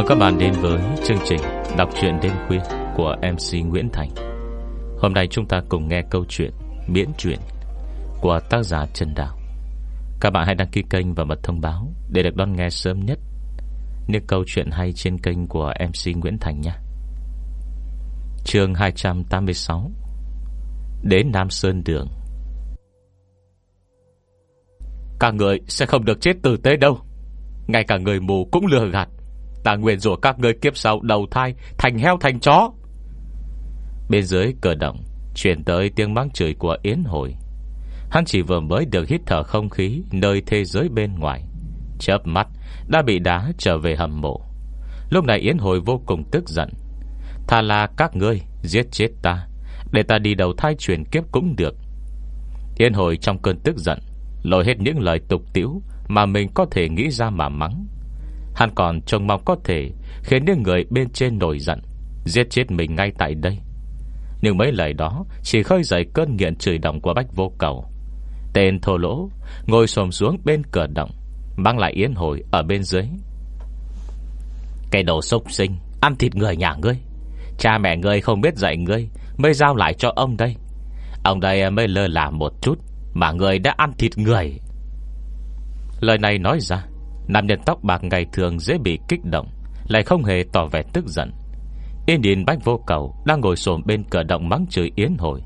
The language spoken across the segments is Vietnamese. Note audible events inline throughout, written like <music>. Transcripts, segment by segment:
Mừng các bạn đến với chương trình Đọc truyện đêm khuya của MC Nguyễn Thành. Hôm nay chúng ta cùng nghe câu chuyện Miễn truyện của tác giả Trần Đào Các bạn hãy đăng ký kênh và bật thông báo Để được đón nghe sớm nhất Những câu chuyện hay trên kênh của MC Nguyễn Thành nhé Chương 286 Đến Nam Sơn Đường. Các người sẽ không được chết tử tế đâu. Ngay cả người mù cũng lừa gạt. Ta nguyện rủa các ngươi kiếp sau đầu thai, Thành heo, thành chó. Bên dưới cờ động Chuyển tới tiếng mắng chửi của Yến Hồi. Hắn chỉ vừa mới được hít thở không khí Nơi thế giới bên ngoài. Chớp mắt, Đã bị đá trở về hầm mộ. Lúc này Yến Hồi vô cùng tức giận. Thà là các ngươi, giết chết ta, Để ta đi đầu thai chuyển kiếp cũng được. Yến Hồi trong cơn tức giận lội hết những lời tục tiễu Mà mình có thể nghĩ ra mà mắng. Hắn còn trông mong có thể Khiến những người bên trên nổi giận, Giết chết mình ngay tại đây. Nhưng mấy lời đó Chỉ khơi dậy cơn nghiện chửi động của Bách Vô Cầu. Tên thô lỗ Ngồi xồm xuống bên cửa động, Mang lại yến hồi ở bên dưới. Cái đồ sốc sinh, Ăn thịt người nhà ngươi. Cha mẹ ngươi không biết dạy ngươi, Mới giao lại cho ông đây. Ông đây mới lơ là một chút, Mà người đã ăn thịt người. Lời này nói ra Nam nhân tóc bạc ngày thường dễ bị kích động, Lại không hề tỏ vẻ tức giận. Yên nhìn bách vô cầu Đang ngồi xổm bên cửa động mắng chửi yến hồi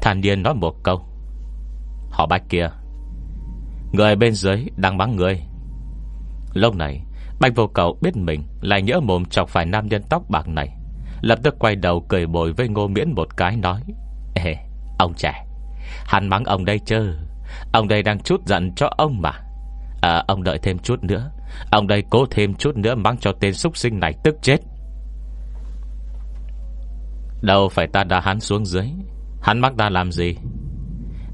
Thản nhiên nói một câu, Họ bách kia, Người bên dưới đang mắng người. Lúc này, Bách vô cầu biết mình Lại nhỡ mồm chọc phải nam nhân tóc bạc này, Lập tức quay đầu cười bồi với ngô miễn một cái nói, Ê, ông trẻ, Hắn mắng ông đây chơ Ông đây đang chút giận cho ông mà. À ông đợi thêm chút nữa. Ông đây cố thêm chút nữa Mắng cho tên súc sinh này tức chết. Đâu phải ta đã hắn xuống dưới. Hắn mắc ta làm gì?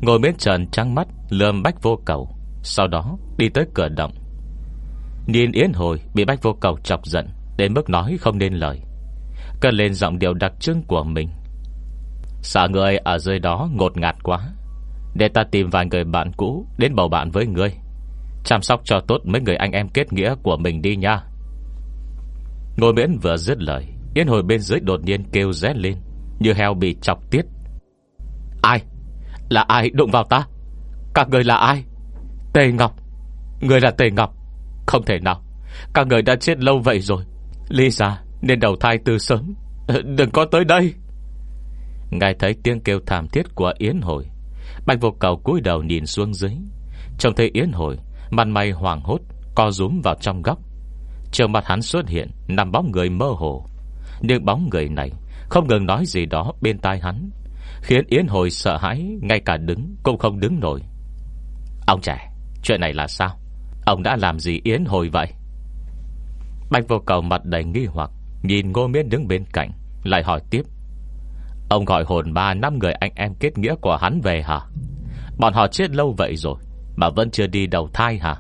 Ngồi miếng trần trắng mắt, Lườm bách vô cầu. Sau đó, đi tới cửa động. Nhìn Yến Hồi, bị bách vô cầu chọc giận, Đến mức nói không nên lời. Cần lên giọng điệu đặc trưng của mình. Sợ người ở dưới đó ngột ngạt quá. Để ta tìm vài người bạn cũ Đến bầu bạn với ngươi Chăm sóc cho tốt mấy người anh em kết nghĩa của mình đi nha. Ngồi miễn vừa dứt lời Yên hồi bên dưới đột nhiên kêu ré lên, Như heo bị chọc tiết. Ai? Là ai đụng vào ta? Các người là ai? Tề Ngọc. Người là Tề Ngọc. Không thể nào. Các người đã chết lâu vậy rồi. Ly ra, nên đầu thai từ sớm. <laughs> Đừng có tới đây. Ngài thấy tiếng kêu thảm thiết của Yến Hồi, Bạch vô cầu cúi đầu nhìn xuống dưới. Trông thấy Yến Hồi Mặt mày hoàng hốt, Co rúm vào trong góc. Trường mặt hắn xuất hiện Nằm bóng người mơ hồ. Nhưng bóng người này Không ngừng nói gì đó bên tai hắn, Khiến Yến Hồi sợ hãi, Ngay cả đứng cũng không đứng nổi. Ông trẻ, Chuyện này là sao? Ông đã làm gì Yến Hồi vậy? Bạch vô cầu mặt đầy nghi hoặc, Nhìn ngô miễn đứng bên cạnh, Lại hỏi tiếp. Ông gọi hồn ba năm người anh em kết nghĩa của hắn về hả? Bọn họ chết lâu vậy rồi mà vẫn chưa đi đầu thai hả?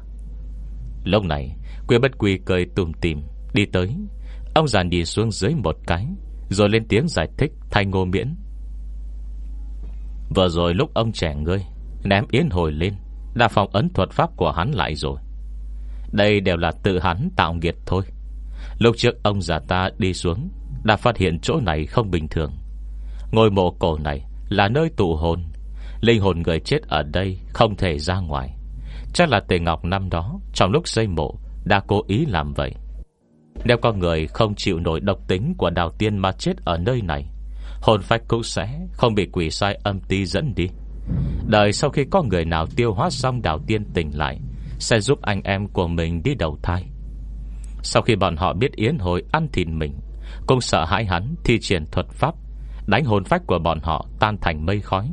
Lúc này Quyên bất quy cười tùm tìm, Đi tới. Ông già nhìn xuống dưới một cái, Rồi lên tiếng giải thích thay ngô miễn. Vừa rồi lúc ông trẻ ngươi, Ném yến hồi lên Đã phòng ấn thuật pháp của hắn lại rồi. Đây đều là tự hắn tạo nghiệt thôi. Lúc trước ông già ta đi xuống, Đã phát hiện chỗ này không bình thường. Ngôi mộ cổ này Là nơi tụ hồn Linh hồn người chết ở đây Không thể ra ngoài. Chắc là Tề Ngọc năm đó, Trong lúc xây mộ, Đã cố ý làm vậy. Nếu con người không chịu nổi độc tính Của đào tiên mà chết ở nơi này, Hồn phách cũng sẽ không bị quỷ sai âm ti dẫn đi. Đợi sau khi có người nào tiêu hóa xong đào tiên tỉnh lại, Sẽ giúp anh em của mình đi đầu thai. Sau khi bọn họ biết Yến hồi ăn thịt mình, Cũng sợ hãi hắn thi triển thuật pháp, Đánh hồn phách của bọn họ tan thành mây khói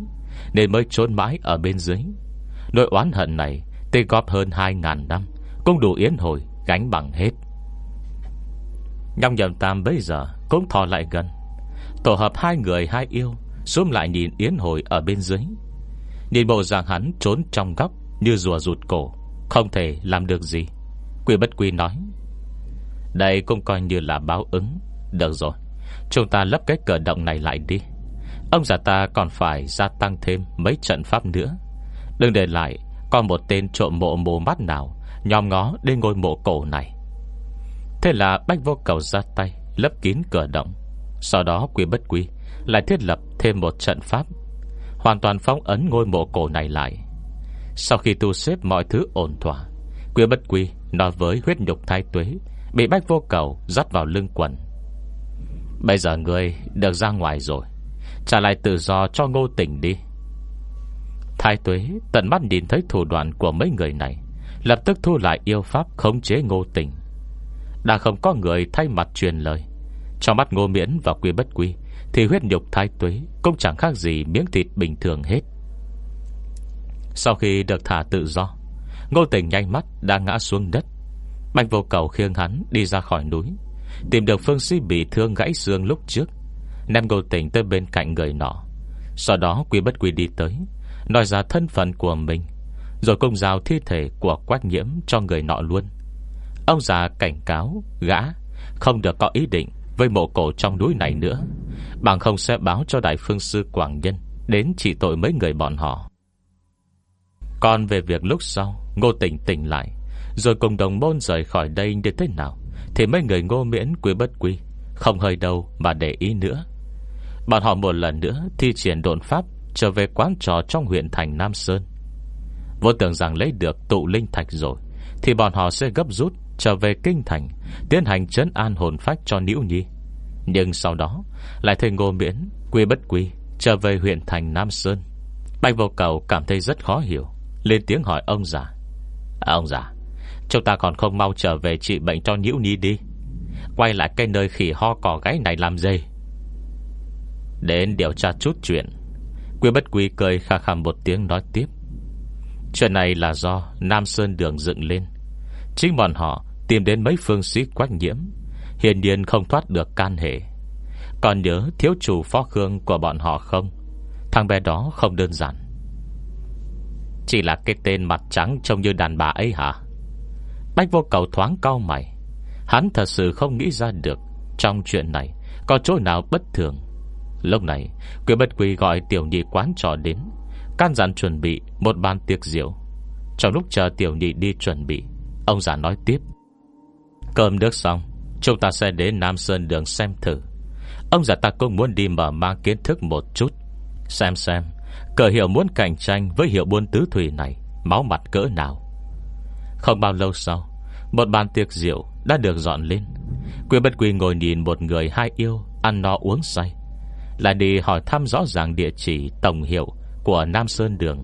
nên mới trốn mãi ở bên dưới. Nỗi oán hận này Tê góp hơn 2.000 năm, Cũng đủ yến hồi, gánh bằng hết. Nhong nhầm tam bây giờ Cũng thò lại gần. Tổ hợp hai người hai yêu, Xúm lại nhìn yến hồi ở bên dưới. Nhìn bộ dạng hắn trốn trong góc Như rùa rụt cổ, Không thể làm được gì. Quy bất quy nói, Đây cũng coi như là báo ứng. Được rồi, Chúng ta lấp cái cờ động này lại đi. Ông già ta còn phải gia tăng thêm Mấy trận pháp nữa. Đừng để lại Còn một tên trộm mộ mù mắt nào, Nhòm ngó đến ngôi mộ cổ này. Thế là Bách vô cầu ra tay, Lấp kín cửa động. Sau đó quy bất quy, Lại thiết lập thêm một trận pháp, Hoàn toàn phóng ấn ngôi mộ cổ này lại. Sau khi tu xếp mọi thứ ổn thỏa, Quy bất quy Nói với huyết nhục thai tuế, Bị bách vô cầu dắt vào lưng quần. Bây giờ người được ra ngoài rồi. Trả lại tự do cho ngô tỉnh đi. Thái tuế tận mắt nhìn thấy thủ đoạn của mấy người này, Lập tức thu lại yêu pháp khống chế ngô tỉnh. Đã không có người thay mặt truyền lời, Trong mắt ngô miễn và quy bất quy, Thì huyết nhục thái tuế Cũng chẳng khác gì miếng thịt bình thường hết. Sau khi được thả tự do, Ngô tỉnh nhanh mắt đã ngã xuống đất. Bạch vô cầu khiêng hắn đi ra khỏi núi, Tìm được phương sĩ bị thương gãy xương lúc trước. Ném ngô tỉnh tới bên cạnh người nọ. Sau đó quy bất quy đi tới, Nói ra thân phận của mình, Rồi công giao thi thể của quách nhiễm Cho người nọ luôn. Ông già cảnh cáo, gã, Không được có ý định với mộ cổ trong núi này nữa. Bằng không sẽ báo cho Đại Phương Sư Quảng Nhân Đến chỉ tội mấy người bọn họ. Còn về việc lúc sau, Ngô tỉnh tỉnh lại, Rồi cùng đồng môn rời khỏi đây như thế nào, Thì mấy người ngô miễn quy bất quy Không hơi đâu mà để ý nữa. Bọn họ một lần nữa Thi triển độn pháp Trở về quán trò trong huyện thành Nam Sơn. Vô tưởng rằng lấy được tụ linh thạch rồi Thì bọn họ sẽ gấp rút Trở về kinh thành Tiến hành trấn an hồn phách cho Nữ Nhi. Nhưng sau đó Lại thấy ngô miễn Quy bất quy Trở về huyện thành Nam Sơn. Bạch vô cầu cảm thấy rất khó hiểu Lên tiếng hỏi ông già. À, Ông già Chúng ta còn không mau trở về trị bệnh cho Nhiễu Nhi đi. Quay lại cái nơi khỉ ho cỏ gáy này làm gì? Đến điều tra chút chuyện. Quy bất quy cười khà khàm một tiếng nói tiếp. Chuyện này là do Nam Sơn Đường dựng lên. Chính bọn họ tìm đến mấy phương sĩ quách nhiễm, Hiển nhiên không thoát được can hệ. Còn nhớ thiếu chủ phó khương của bọn họ không? Thằng bé đó không đơn giản. Chỉ là cái tên mặt trắng Trông như đàn bà ấy hả? Bách vô cầu thoáng cao mày. Hắn thật sự không nghĩ ra được Trong chuyện này Có chỗ nào bất thường. Lúc này Quỷ bất quỷ gọi tiểu nhị quán trò đến, Can dặn chuẩn bị một bàn tiệc rượu. Trong lúc chờ tiểu nhị đi chuẩn bị, Ông già nói tiếp. Cơm nước xong, Chúng ta sẽ đến Nam Sơn đường xem thử. Ông già ta cũng muốn đi mở mang kiến thức một chút, Xem xem Cờ hiệu muốn cạnh tranh với hiệu buôn tứ thủy này, Máu mặt cỡ nào. Không bao lâu sau, Một bàn tiệc rượu đã được dọn lên. Quyền bất quy ngồi nhìn một người hai yêu, Ăn no uống say là đi hỏi thăm rõ ràng địa chỉ Tổng hiệu của Nam Sơn Đường.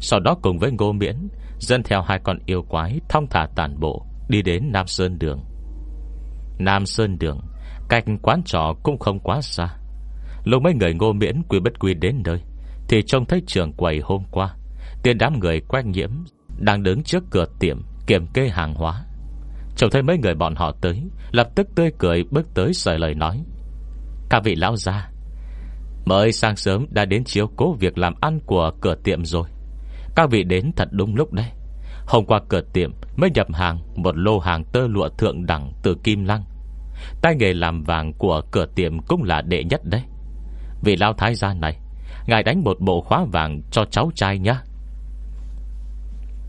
Sau đó cùng với Ngô Miễn Dân theo hai con yêu quái Thong thả tàn bộ Đi đến Nam Sơn Đường. Nam Sơn Đường, Cách quán trọ cũng không quá xa. Lúc mấy người ngô miễn quy bất quy đến nơi, Thì trông thấy trường quầy hôm qua Tiền đám người quanh nhiễm Đang đứng trước cửa tiệm Kiểm kê hàng hóa. Trông thấy mấy người bọn họ tới, Lập tức tươi cười bước tới sợi lời nói. Các vị lão gia Mới sáng sớm đã đến chiếu cố việc làm ăn của cửa tiệm rồi. Các vị đến thật đúng lúc đấy. Hôm qua cửa tiệm mới nhập hàng Một lô hàng tơ lụa thượng đẳng từ Kim Lăng. Tay nghề làm vàng của cửa tiệm cũng là đệ nhất đấy. Vị lao thái gia này, Ngài đánh một bộ khóa vàng cho cháu trai nhá.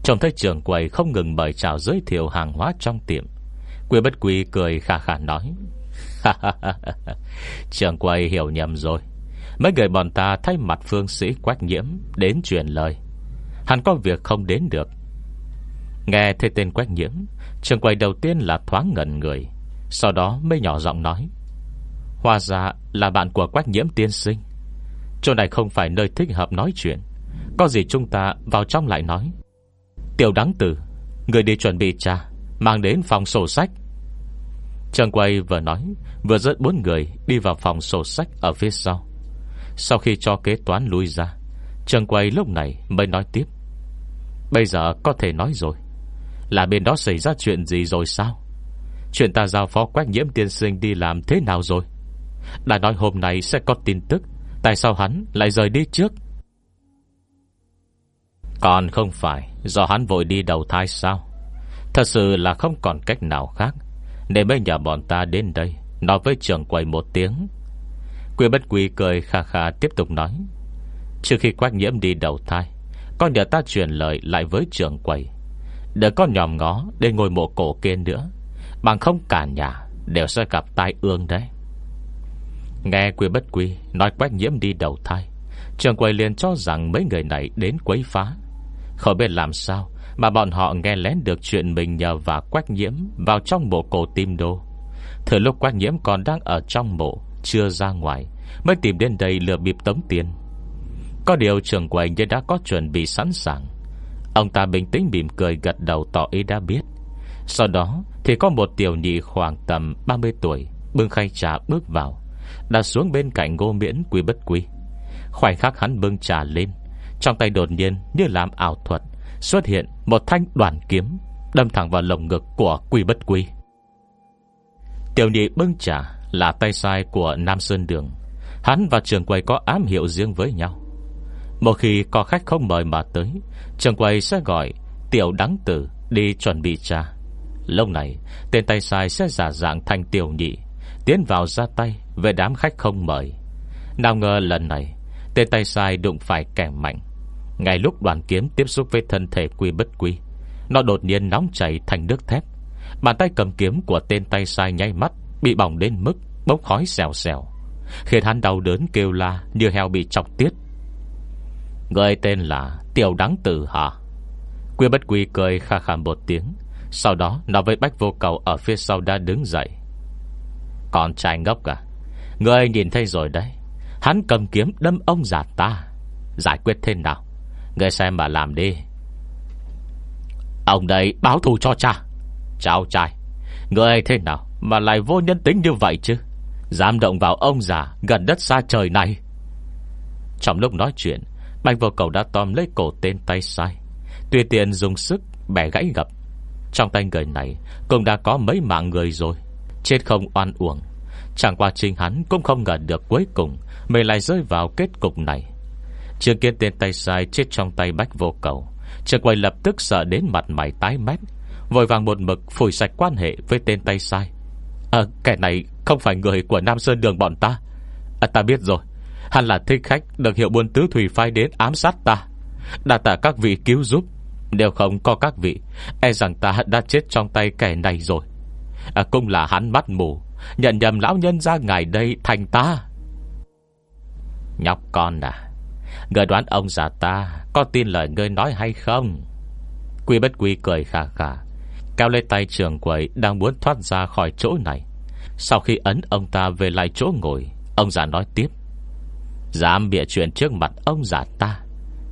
Trông thấy trường quầy không ngừng mời chào giới thiệu hàng hóa trong tiệm, Quy bất quy cười khà khà nói <laughs> Trường quầy hiểu nhầm rồi. Mấy người bọn ta thay mặt phương sĩ quách nhiễm Đến truyền lời. Hắn có việc không đến được. Nghe thấy tên quách nhiễm, Trường quầy đầu tiên là thoáng ngẩn người. Sau đó mới nhỏ giọng nói Hoa ra là bạn của quách nhiễm tiên sinh. Chỗ này không phải nơi thích hợp nói chuyện. Có gì chúng ta vào trong lại nói. Tiểu đắng tử, Người đi chuẩn bị trà, Mang đến phòng sổ sách. Trường quay vừa nói, Vừa dẫn bốn người đi vào phòng sổ sách Ở phía sau. Sau khi cho kế toán lui ra Trường quay lúc này mới nói tiếp. Bây giờ có thể nói rồi. Là bên đó xảy ra chuyện gì rồi sao? Chuyện ta giao phó quách nhiễm tiên sinh đi làm thế nào rồi? Đã nói hôm nay sẽ có tin tức, Tại sao hắn lại rời đi trước? Còn không phải Do hắn vội đi đầu thai sao? Thật sự là không còn cách nào khác. Để mới nhờ bọn ta đến đây, Nói với trường quầy một tiếng. Quy bất quy cười kha kha tiếp tục nói. Trước khi quách nhiễm đi đầu thai, Con nhờ ta truyền lời lại với trường quầy. Để con nhòm ngó, Để ngồi mộ cổ kia nữa. Bằng không cả nhà Đều sẽ gặp tai ương đấy. Nghe quy bất quy Nói quách nhiễm đi đầu thai Trường quầy liền cho rằng mấy người này đến quấy phá. Không biết làm sao Mà bọn họ nghe lén được chuyện mình nhờ và quách nhiễm Vào trong bộ cổ tim đô Thời lúc quách nhiễm còn đang ở trong mộ chưa ra ngoài, Mới tìm đến đây lừa bịp tống tiền. Có điều trường quầy như đã có chuẩn bị sẵn sàng. Ông ta bình tĩnh mỉm cười gật đầu tỏ ý đã biết. Sau đó thì có một tiểu nhị khoảng tầm 30 tuổi, Bưng khay trà bước vào, Đặt xuống bên cạnh ngô miễn quý bất quý Khoảnh khắc hắn bưng trà lên, Trong tay đột nhiên như làm ảo thuật, Xuất hiện một thanh đoàn kiếm, Đâm thẳng vào lồng ngực của quý bất quý Tiểu nhị bưng trà là tay sai của Nam Sơn Đường. Hắn và trường quầy có ám hiệu riêng với nhau. Một khi có khách không mời mà tới, Trường quầy sẽ gọi Tiểu đắng tử đi chuẩn bị trà. Lâu này, Tên tay sai sẽ giả dạng thành tiểu nhị, Tiến vào ra tay Về đám khách không mời. Nào ngờ lần này, Tên tay sai đụng phải kẻ mạnh. Ngay lúc đoàn kiếm tiếp xúc với thân thể quy bất quy, Nó đột nhiên nóng chảy thành nước thép. Bàn tay cầm kiếm của tên tay sai nháy mắt Bị bỏng đến mức bốc khói xèo xèo. Khiến hắn đau đớn kêu la Như heo bị chọc tiết. Người tên là Tiểu Đáng Tử hả? Quy bất quy cười kha khà một tiếng, Sau đó nói với bách vô cầu Ở phía sau đã đứng dậy. Còn trai ngốc à Người nhìn thấy rồi đấy. Hắn cầm kiếm đâm ông già ta. Giải quyết thế nào? Người xem mà làm đi. Ông đây báo thù cho cha. Cháu trai, Người thế nào? Mà lại vô nhân tính như vậy chứ? Dám động vào ông già Gần đất xa trời này. Trong lúc nói chuyện, Bạch vô cầu đã tóm lấy cổ tên tay sai. Tuy tiện dùng sức bẻ gãy gập, Trong tay người này Cũng đã có mấy mạng người rồi. Chết không oan uổng, Chẳng qua trình hắn cũng không ngờ được cuối cùng Mình lại rơi vào kết cục này. Trường kiến tên tay sai chết trong tay bách vô cầu Trường quay lập tức sợ đến mặt mày tái mét, Vội vàng một mực phủi sạch quan hệ với tên tay sai. À kẻ này không phải người của Nam Sơn Đường bọn ta. À, Ta biết rồi. Hắn là thích khách được hiệu buôn tứ thủy phai đến ám sát ta. Đã tạ các vị cứu giúp. Nếu không có các vị E rằng ta đã chết trong tay kẻ này rồi. À, Cũng là hắn mắt mù. Nhận nhầm lão nhân ra ngày đây thành ta. Nhóc con à Người đoán ông già ta Có tin lời ngươi nói hay không? Quy bất quy cười khà khà. Cao lên tay trường quầy Đang muốn thoát ra khỏi chỗ này. Sau khi ấn ông ta về lại chỗ ngồi, Ông già nói tiếp. Dám bịa chuyện trước mặt ông già ta.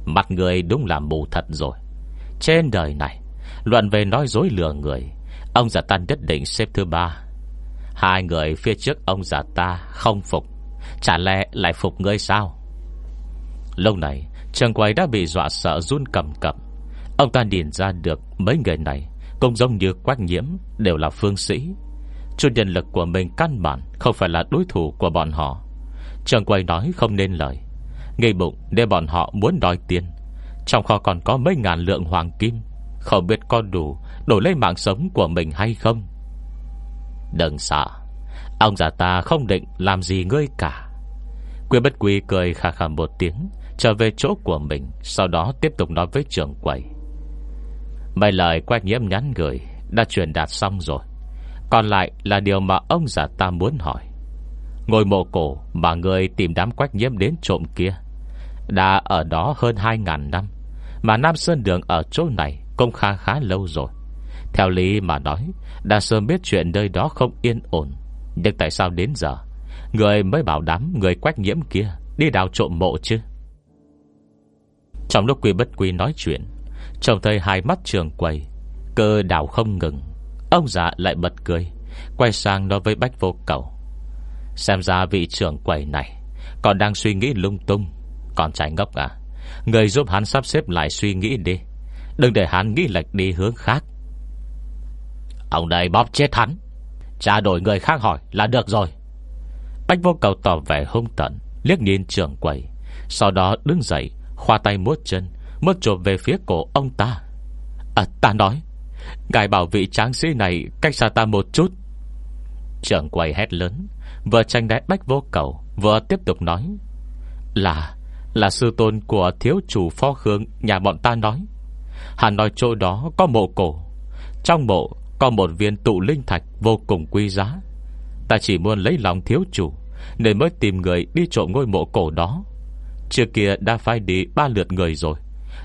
Mặt người đúng là mù thật rồi. Trên đời này, Luận về nói dối lừa người, Ông già ta nhất định xếp thứ ba. Hai người phía trước ông già ta Không phục, Chả lẽ lại phục ngươi sao? Lâu này, Trường quầy đã bị dọa sợ run cầm cập. Ông ta nhìn ra được Mấy người này cũng giống như quách nhiễm Đều là phương sĩ. Chu nhân lực của mình căn bản Không phải là đối thủ của bọn họ. Trường quầy nói không nên lời. Ngây bụng để bọn họ muốn đòi tiền. Trong kho còn có mấy ngàn lượng hoàng kim. Không biết có đủ Đổi lấy mạng sống của mình hay không? Đừng sợ. Ông già ta không định làm gì ngươi cả. Quy bất quy cười khà khà một tiếng, Trở về chỗ của mình, Sau đó tiếp tục nói với trưởng quầy. Mấy lời quách nhiễm nhắn gửi Đã truyền đạt xong rồi. Còn lại là điều mà ông già ta muốn hỏi. Ngôi mộ cổ mà người tìm đám quách nhiễm đến trộm kia, Đã ở đó hơn 2.000 năm, Mà Nam Sơn Đường ở chỗ này Cũng khá khá lâu rồi. Theo lý mà nói, Đã sớm biết chuyện nơi đó không yên ổn. Nhưng tại sao đến giờ, Người mới bảo đám người quách nhiễm kia Đi đào trộm mộ chứ? Trong lúc quy bất quy nói chuyện Trông thấy hai mắt trường quầy, Cơ đào không ngừng. Ông già lại bật cười, Quay sang nói với bách vô cầu. Xem ra vị trưởng quầy này Còn đang suy nghĩ lung tung. Còn trai ngốc à Người giúp hắn sắp xếp lại suy nghĩ đi. Đừng để hắn nghĩ lệch đi hướng khác. Ông đây bóp chết hắn. Trả đổi người khác hỏi là được rồi. Bách vô cầu tỏ vẻ hung tận, Liếc nhìn trưởng quầy, Sau đó đứng dậy, Khoa tay muốt chân mất trộm về phía cổ ông ta. À ta nói, Ngài bảo vị tráng sĩ này cách xa ta một chút. Trưởng quầy hét lớn Vừa tranh đáy bách vô cầu Vừa tiếp tục nói, Là Là sư tôn của thiếu chủ phó khương, Nhà bọn ta nói. Hắn nói chỗ đó có mộ cổ, Trong mộ Có một viên tụ linh thạch vô cùng quý giá. Ta chỉ muốn lấy lòng thiếu chủ, Nên mới tìm người đi trộm ngôi mộ cổ đó. Trước kia đã phải đi ba lượt người rồi.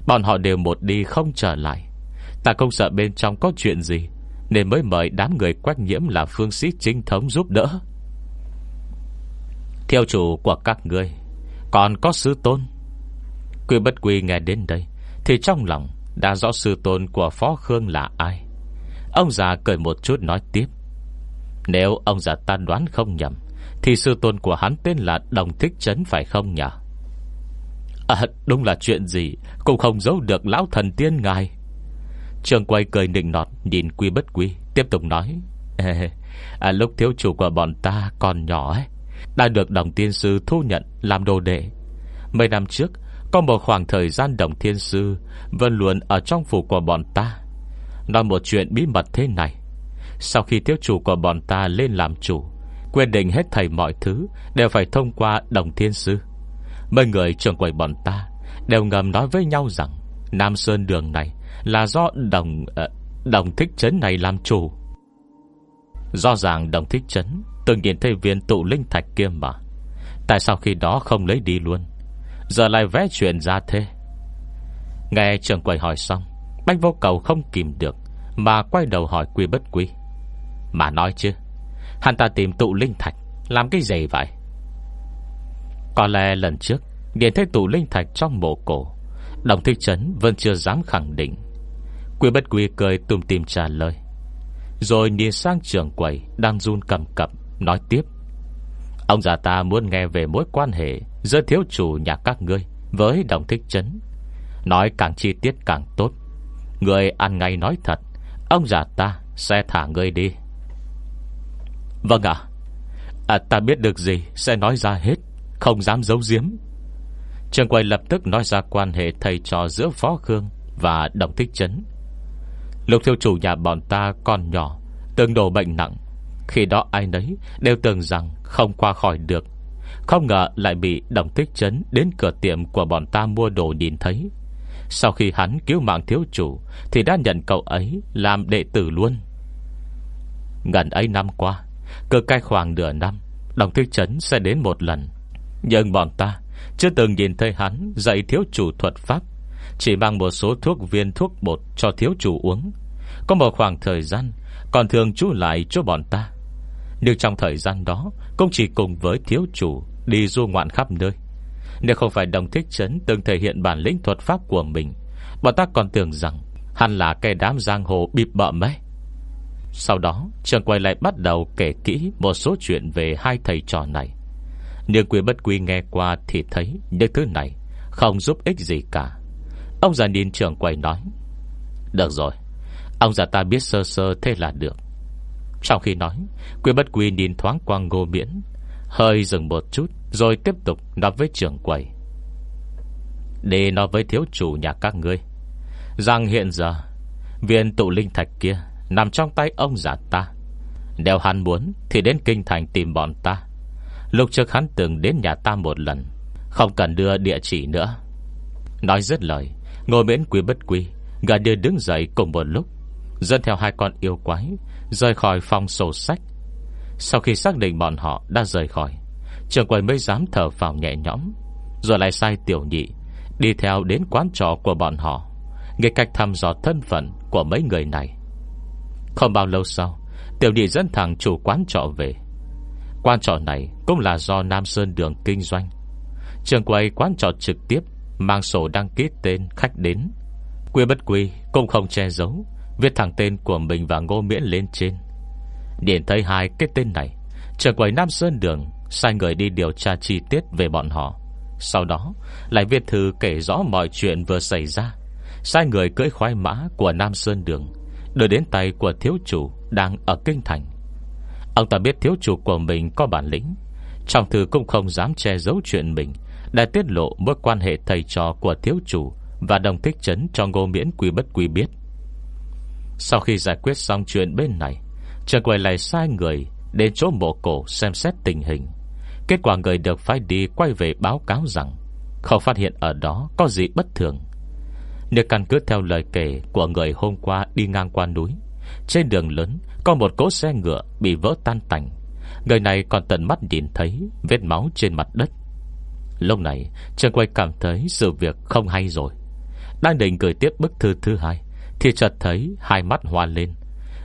Bọn họ đều một đi không trở lại. Ta không sợ bên trong có chuyện gì, Nên mới mời đám người quách nhiễm Là phương sĩ chính thống giúp đỡ. Theo chủ của các ngươi, Còn có sư tôn. Quy bất quy nghe đến đây, Thì trong lòng đã rõ sư tôn của Phó Khương là ai. Ông già cười một chút nói tiếp. Nếu ông già ta đoán không nhầm, Thì sư tôn của hắn tên là Đồng Thích Trấn phải không nhỉ À đúng là chuyện gì? Cũng không giấu được lão thần tiên ngài. Trường quay cười nịnh nọt Nhìn quy bất quy Tiếp tục nói. <laughs> À, Lúc thiếu chủ của bọn ta còn nhỏ ấy Đã được đồng tiên sư thu nhận Làm đồ đệ. Mấy năm trước Có một khoảng thời gian đồng thiên sư Vẫn luôn ở trong phủ của bọn ta. Nói một chuyện bí mật thế này Sau khi thiếu chủ của bọn ta lên làm chủ Quyết định hết thầy mọi thứ Đều phải thông qua đồng thiên sư. Mấy người trưởng quầy bọn ta Đều ngầm nói với nhau rằng Nam Sơn đường này là do đồng ờ, Đồng thích trấn này làm chủ. Do rằng đồng thích trấn Từng nhìn thấy viên tụ linh thạch kia mà. Tại sao khi đó không lấy đi luôn? Giờ lại vẽ chuyện ra thế. Nghe trưởng quầy hỏi xong, Bách vô cầu không kìm được Mà quay đầu hỏi quy bất quy. Mà nói chứ, Hắn ta tìm tụ linh thạch, Làm cái gì vậy? Có lẽ lần trước Điện thấy tù linh thạch trong mộ cổ Đồng thích trấn vẫn chưa dám khẳng định. Quy bất quy cười tùm tìm trả lời. Rồi nhìn sang trường quầy Đang run cầm cập Nói tiếp. Ông già ta muốn nghe về mối quan hệ Giữa thiếu chủ nhà các ngươi Với đồng thích trấn. Nói càng chi tiết càng tốt. Người ăn ngay nói thật Ông già ta sẽ thả ngươi đi. Vâng ạ. À, Ta biết được gì sẽ nói ra hết không dám giấu giếm. Trường quầy lập tức nói ra quan hệ thầy trò giữa Phó Khương Và Đồng Thích Trấn Lục thiêu chủ nhà bọn ta còn nhỏ từng đồ bệnh nặng. Khi đó ai nấy đều tưởng rằng Không qua khỏi được. Không ngờ lại bị Đồng Thích Trấn Đến cửa tiệm của bọn ta mua đồ nhìn thấy. Sau khi hắn cứu mạng thiếu chủ, Thì đã nhận cậu ấy Làm đệ tử luôn. Gần ấy năm qua Cơ cai khoảng nửa năm, Đồng Thích Trấn sẽ đến một lần nhưng bọn ta Chưa từng nhìn thấy hắn dạy thiếu chủ thuật pháp. Chỉ mang một số thuốc viên thuốc bột Cho thiếu chủ uống. Có một khoảng thời gian, Còn thường chú lại cho bọn ta. Nhưng trong thời gian đó, Cũng chỉ cùng với thiếu chủ Đi du ngoạn khắp nơi. Nếu không phải đồng thích chấn Từng thể hiện bản lĩnh thuật pháp của mình, Bọn ta còn tưởng rằng Hắn là cây đám giang hồ bịp bợm ấy Sau đó Trường quay lại bắt đầu kể kỹ Một số chuyện về hai thầy trò này nhưng quy bất quy nghe qua thì thấy Những thứ này không giúp ích gì cả. Ông già nhìn trưởng quầy nói, Được rồi, Ông già ta biết sơ sơ thế là được. Trong khi nói Quy bất quy nhìn thoáng qua ngô miễn, Hơi dừng một chút Rồi tiếp tục nói với trưởng quầy, Để nói với thiếu chủ nhà các ngươi, Rằng hiện giờ Viên tụ linh thạch kia Nằm trong tay ông già ta. Nếu hắn muốn Thì đến kinh thành tìm bọn ta. Lúc trước hắn từng đến nhà ta một lần, Không cần đưa địa chỉ nữa. Nói rất lời, Ngồi miễn quý bất quý Gà đưa đứng dậy cùng một lúc, Dẫn theo hai con yêu quái, Rời khỏi phòng sổ sách. Sau khi xác định bọn họ đã rời khỏi Trường quầy mới dám thở vào nhẹ nhõm, Rồi lại sai tiểu nhị Đi theo đến quán trọ của bọn họ Nghe cách thăm dò thân phận Của mấy người này. Không bao lâu sau, Tiểu nhị dẫn thằng chủ quán trọ về. Quan trọ này cũng là do Nam Sơn Đường kinh doanh. Trường quầy quán trọ trực tiếp Mang sổ đăng ký tên khách đến. Quy bất quy cũng không che giấu, Viết thẳng tên của mình và ngô miễn lên trên. Điển thấy hai cái tên này, Trường quầy Nam Sơn Đường Sai người đi điều tra chi tiết về bọn họ. Sau đó, lại viết thư kể rõ mọi chuyện vừa xảy ra. Sai người cưỡi khoai mã của Nam Sơn Đường, Đưa đến tay của thiếu chủ Đang ở Kinh Thành. Ông ta biết thiếu chủ của mình có bản lĩnh. Trong thư cũng không dám che giấu chuyện mình. Đã tiết lộ mối quan hệ thầy trò của thiếu chủ Và đồng thích chấn cho ngô miễn quy bất quy biết. Sau khi giải quyết xong chuyện bên này Trường quay lại sai người Đến chỗ mộ cổ xem xét tình hình. Kết quả người được phải đi quay về báo cáo rằng Không phát hiện ở đó có gì bất thường. Nếu căn cứ theo lời kể của người hôm qua đi ngang qua núi, Trên đường lớn có một cỗ xe ngựa bị vỡ tan tành. Người này còn tận mắt nhìn thấy Vết máu trên mặt đất. Lúc này Trần Quay cảm thấy sự việc không hay rồi. Đang định gửi tiếp bức thư thứ hai, Thì chợt thấy hai mắt hoa lên.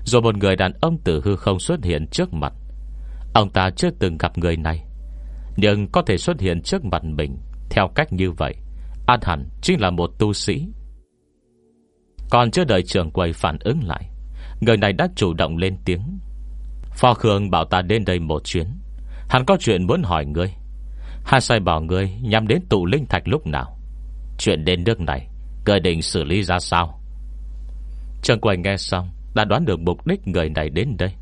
Rồi một người đàn ông từ hư không xuất hiện trước mặt. Ông ta chưa từng gặp người này, Nhưng có thể xuất hiện trước mặt mình Theo cách như vậy. An hẳn chính là một tu sĩ. Còn chưa đợi trưởng quầy phản ứng lại Người này đã chủ động lên tiếng. Phò Khương bảo ta đến đây một chuyến. Hắn có chuyện muốn hỏi ngươi. Hắn sai bảo ngươi nhằm đến tụ linh thạch lúc nào? Chuyện đến nước này Cơ định xử lý ra sao? Trần Quầy nghe xong, Đã đoán được mục đích người này đến đây.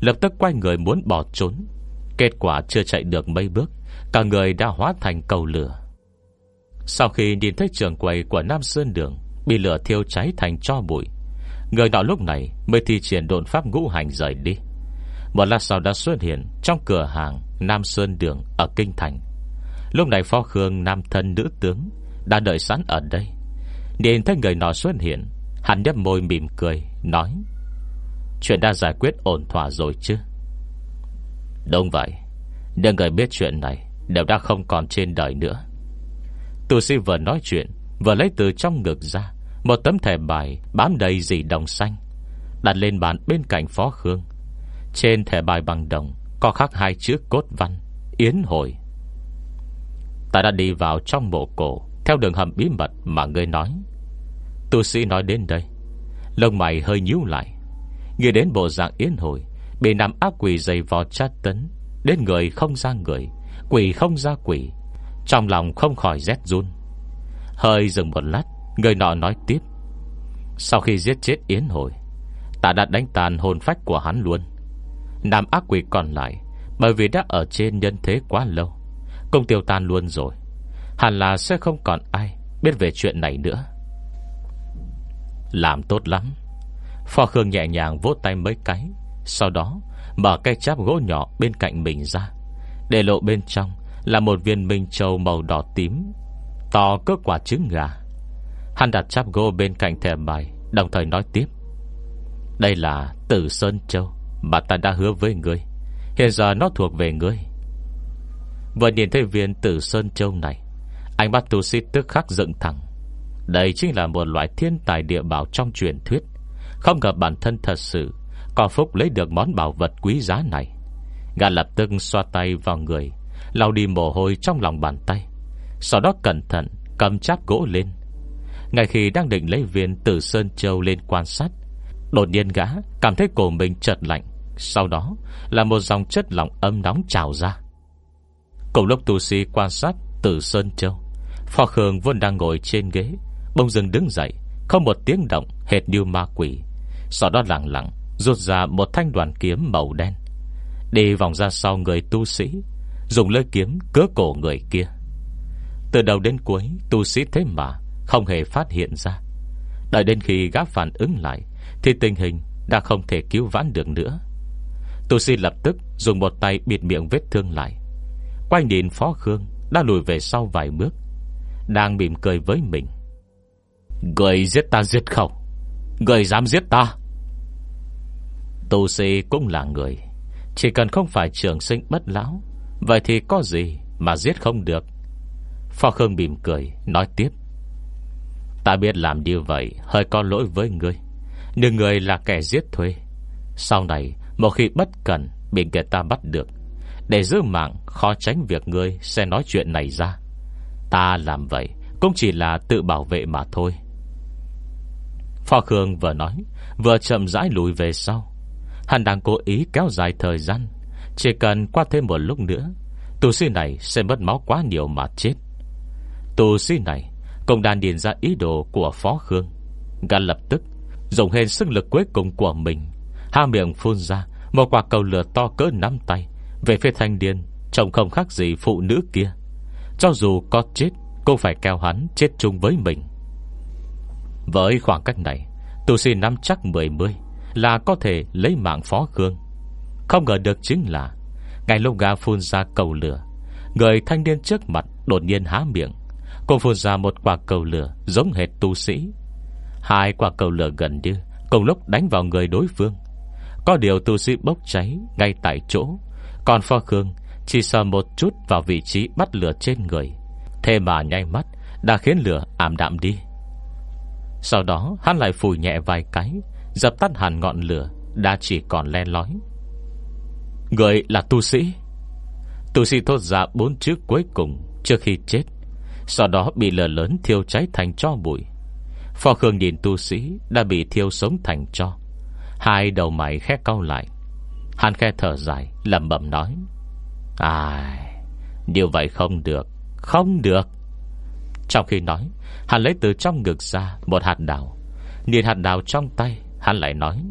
Lập tức quay người muốn bỏ trốn. Kết quả chưa chạy được mấy bước, Cả người đã hóa thành cầu lửa. Sau khi nhìn thấy trường quầy của Nam Sơn Đường, Bị lửa thiêu cháy thành cho bụi Người nọ lúc này Mới thi triển độn pháp ngũ hành rời đi. Một lát sau đã xuất hiện Trong cửa hàng Nam Sơn Đường Ở Kinh Thành. Lúc này phó khương, nam thân, nữ tướng Đã đợi sẵn ở đây. Nhìn thấy người nọ xuất hiện, Hắn nhấp môi mỉm cười, Nói, Chuyện đã giải quyết ổn thỏa rồi chứ? Đúng vậy. Nhưng người biết chuyện này Đều đã không còn trên đời nữa. Tù sĩ vừa nói chuyện, Vừa lấy từ trong ngực ra. Một tấm thẻ bài bám đầy dì đồng xanh, Đặt lên bàn bên cạnh phó khương. Trên thẻ bài bằng đồng Có khắc hai chữ cốt văn, Yến hồi Ta đã đi vào trong mộ cổ, Theo đường hầm bí mật mà ngươi nói. Tu sĩ nói đến đây, Lông mày hơi nhíu lại. Nghĩ đến bộ dạng yến hồi Bị nằm ác quỷ dày vò chát tấn, Đến người không ra người Quỷ không ra quỷ Trong lòng không khỏi rét run. Hơi dừng một lát Người nọ nói tiếp. Sau khi giết chết yến hồi Ta đã đánh tàn hồn phách của hắn luôn. Nam ác quỷ còn lại, Bởi vì đã ở trên nhân thế quá lâu Công tiêu tan luôn rồi. Hẳn là sẽ không còn ai Biết về chuyện này nữa. Làm tốt lắm. Phò Khương nhẹ nhàng vỗ tay mấy cái, Sau đó mở cây cháp gỗ nhỏ bên cạnh mình ra, Để lộ bên trong Là một viên minh châu màu đỏ tím, To cỡ quả trứng gà. Hắn đặt chắp gỗ bên cạnh thẻ bài, Đồng thời nói tiếp. Đây là Tử Sơn Châu Mà ta đã hứa với ngươi. Hiện giờ nó thuộc về ngươi. Vừa nhìn thấy viên Tử Sơn Châu này Anh mắt tu sĩ tức khắc dựng thẳng. Đây chính là một loại thiên tài địa bảo trong truyền thuyết. Không ngờ bản thân thật sự Có phúc lấy được món bảo vật quý giá này. Gà lập tức xoa tay vào người, lau đi mồ hôi trong lòng bàn tay. Sau đó cẩn thận Cầm cháp gỗ lên ngay khi đang định lấy viên từ Sơn Châu lên quan sát, Đột nhiên gã Cảm thấy cổ mình chợt lạnh. Sau đó là một dòng chất lỏng âm nóng trào ra. Cùng lúc tu sĩ quan sát từ Sơn Châu, Phò Khương vẫn đang ngồi trên ghế Bông dừng đứng dậy, Không một tiếng động, hệt như ma quỷ. Sau đó lặng lặng, Rút ra một thanh đoàn kiếm màu đen. Đi vòng ra sau người tu sĩ, Dùng lưỡi kiếm cớ cổ người kia. Từ đầu đến cuối, Tu sĩ thế mà không hề phát hiện ra. Đợi đến khi gã phản ứng lại, Thì tình hình đã không thể cứu vãn được nữa. Tu sĩ lập tức Dùng một tay bịt miệng vết thương lại. Quay nhìn Phó Khương, Đã lùi về sau vài bước, Đang mỉm cười với mình. Người giết ta giết không? Người dám giết ta? Tu sĩ cũng là người. Chỉ cần không phải trường sinh bất lão, Vậy thì có gì mà giết không được? Phó Khương mỉm cười, Nói tiếp. Ta biết làm như vậy Hơi có lỗi với ngươi. Nhưng người là kẻ giết thuê. Sau này, một khi bất cần Bị người ta bắt được, Để giữ mạng, khó tránh việc ngươi Sẽ nói chuyện này ra. Ta làm vậy Cũng chỉ là tự bảo vệ mà thôi. Phò Khương vừa nói, Vừa chậm rãi lùi về sau. Hắn đang cố ý kéo dài thời gian. Chỉ cần qua thêm một lúc nữa, Tù sĩ này sẽ mất máu quá nhiều mà chết. Tù sĩ này cũng đã điền ra ý đồ của Phó Khương. Gã lập tức Dùng hết sức lực cuối cùng của mình Ha miệng phun ra Một quả cầu lửa to cỡ nắm tay Về phía thanh điên Trông không khác gì phụ nữ kia. Cho dù có chết, Cũng phải kéo hắn chết chung với mình. Với khoảng cách này, Tu sĩ nắm chắc mười mươi Là có thể lấy mạng phó khương. Không ngờ được chính là Ngày lúc gã phun ra cầu lửa, Người thanh niên trước mặt đột nhiên há miệng Cô phun ra một quả cầu lửa Giống hệt tu sĩ. Hai quả cầu lửa gần như Cùng lúc đánh vào người đối phương. Có điều tu sĩ bốc cháy Ngay tại chỗ, Còn pho khương chỉ sờ một chút vào vị trí bắt lửa trên người. Thế mà nháy mắt Đã khiến lửa ảm đạm đi. Sau đó, hắn lại phủi nhẹ vài cái, Dập tắt hẳn ngọn lửa Đã chỉ còn len lói. Người là tu sĩ. Tu sĩ thốt ra bốn chữ cuối cùng Trước khi chết. Sau đó bị lửa lớn thiêu cháy thành cho bụi. Phò Khương nhìn tu sĩ Đã bị thiêu sống thành cho. Hai đầu mày khẽ cau lại. Hắn khe thở dài lầm bẩm nói, Ai, Điều vậy không được Không được. Trong khi nói, Hắn lấy từ trong ngực ra một hạt đào. Nhìn hạt đào trong tay, Hắn lại nói,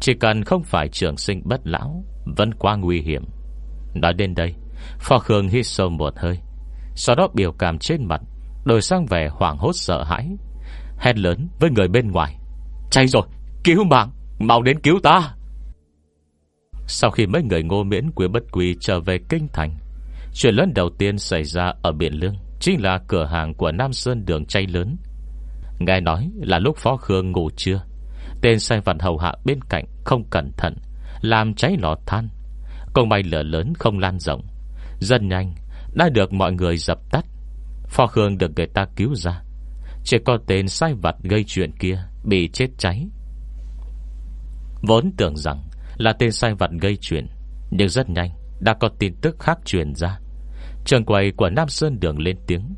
Chỉ cần không phải trường sinh bất lão, Vẫn quá nguy hiểm. Nói đến đây, Phò Khương hít sâu một hơi. Sau đó biểu cảm trên mặt Đổi sang vẻ hoảng hốt sợ hãi Hét lớn với người bên ngoài. Cháy rồi, cứu mạng Mau đến cứu ta. Sau khi mấy người ngô miễn quý bất quý Trở về kinh thành Chuyện lớn đầu tiên xảy ra ở Biển Lương Chính là cửa hàng của Nam Sơn đường chay lớn. Nghe nói là lúc Phó Khương ngủ trưa Tên sai vặt hầu hạ bên cạnh Không cẩn thận Làm cháy lò than. Công may lửa lớn không lan rộng Dân nhanh đã được mọi người dập tắt. Phó Khương được người ta cứu ra. Chỉ có tên sai vặt gây chuyện kia Bị chết cháy. Vốn tưởng rằng Là tên sai vặt gây chuyện, Nhưng rất nhanh Đã có tin tức khác truyền ra. Trường quầy của Nam Sơn Đường lên tiếng.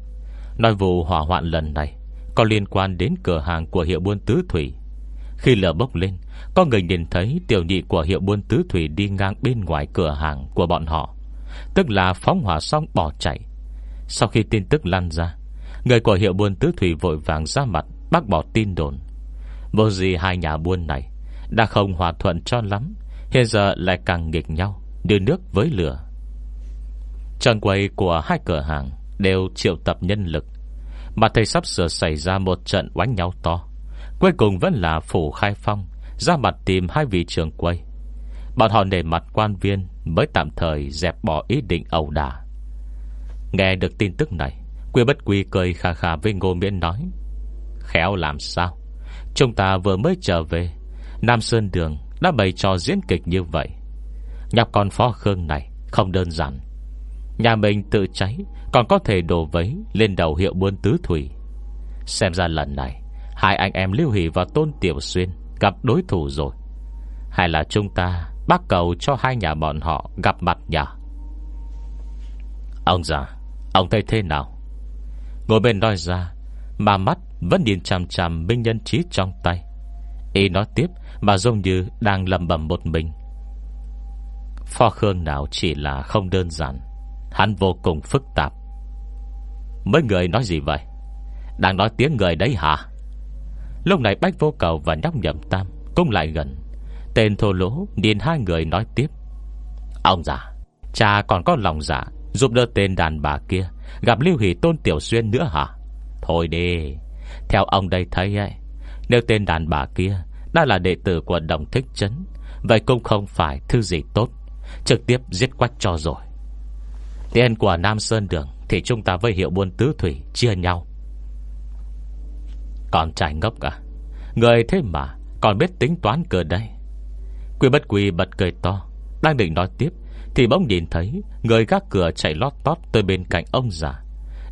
Nói vụ hỏa hoạn lần này Có liên quan đến cửa hàng của hiệu buôn tứ thủy. Khi lửa bốc lên, Có người nhìn thấy tiểu nhị của hiệu buôn tứ thủy Đi ngang bên ngoài cửa hàng của bọn họ. Tức là phóng hỏa xong bỏ chạy. Sau khi tin tức lan ra, Người của hiệu buôn tứ thủy vội vàng ra mặt, Bác bỏ tin đồn. Vô gì hai nhà buôn này Đã không hòa thuận cho lắm, Hiện giờ lại càng nghịch nhau, Đưa nước với lửa. Trần quầy của hai cửa hàng Đều triệu tập nhân lực, Mà thầy sắp sửa xảy ra một trận oánh nhau to. Cuối cùng vẫn là Phủ Khai Phong, Ra mặt tìm hai vị trường quầy. Bọn họ để mặt quan viên Mới tạm thời dẹp bỏ ý định ẩu đả. Nghe được tin tức này, Quy bất quy cười khà khà với Ngô Miễn nói, Khéo làm sao? Chúng ta vừa mới trở về, Nam Sơn Đường đã bày trò diễn kịch như vậy. Nhọc con phó khương này Không đơn giản. Nhà mình tự cháy, Còn có thể đổ vấy lên đầu hiệu buôn tứ thủy. Xem ra lần này, Hai anh em Lưu Hỷ và Tôn Tiểu Xuyên Gặp đối thủ rồi. Hay là chúng ta Bác cầu cho hai nhà bọn họ gặp mặt nhà Ông già, Ông thấy thế nào? Ngồi bên nói ra, Mà mắt vẫn nhìn chằm chằm Minh nhân trí trong tay. Y nói tiếp, mà giống như đang lầm bầm một mình. Phò Khương nào chỉ là không đơn giản, Hắn vô cùng phức tạp. Mấy người nói gì vậy? Đang nói tiếng người đấy hả? Lúc này Bách Vô Cầu và nhóc nhậm tam Cũng lại gần. Tên thô lỗ nhìn hai người nói tiếp. Ông già, Cha còn có lòng dạ Giúp đỡ tên đàn bà kia, Gặp Lưu Hỷ Tôn Tiểu Xuyên nữa hả? Thôi đi, Theo ông đây thấy ấy, Nếu tên đàn bà kia Đã là đệ tử của đồng thích chấn, Vậy cũng không phải thứ gì tốt, Trực tiếp giết quách cho rồi. Tiền của Nam Sơn Đường Thì chúng ta với hiệu buôn tứ thủy Chia nhau. Còn trai ngốc à Người thế mà còn biết tính toán cơ đây. Quy bất quy bật cười to. Đang định nói tiếp, Thì bỗng nhìn thấy Người gác cửa chạy lót tót tới bên cạnh ông già.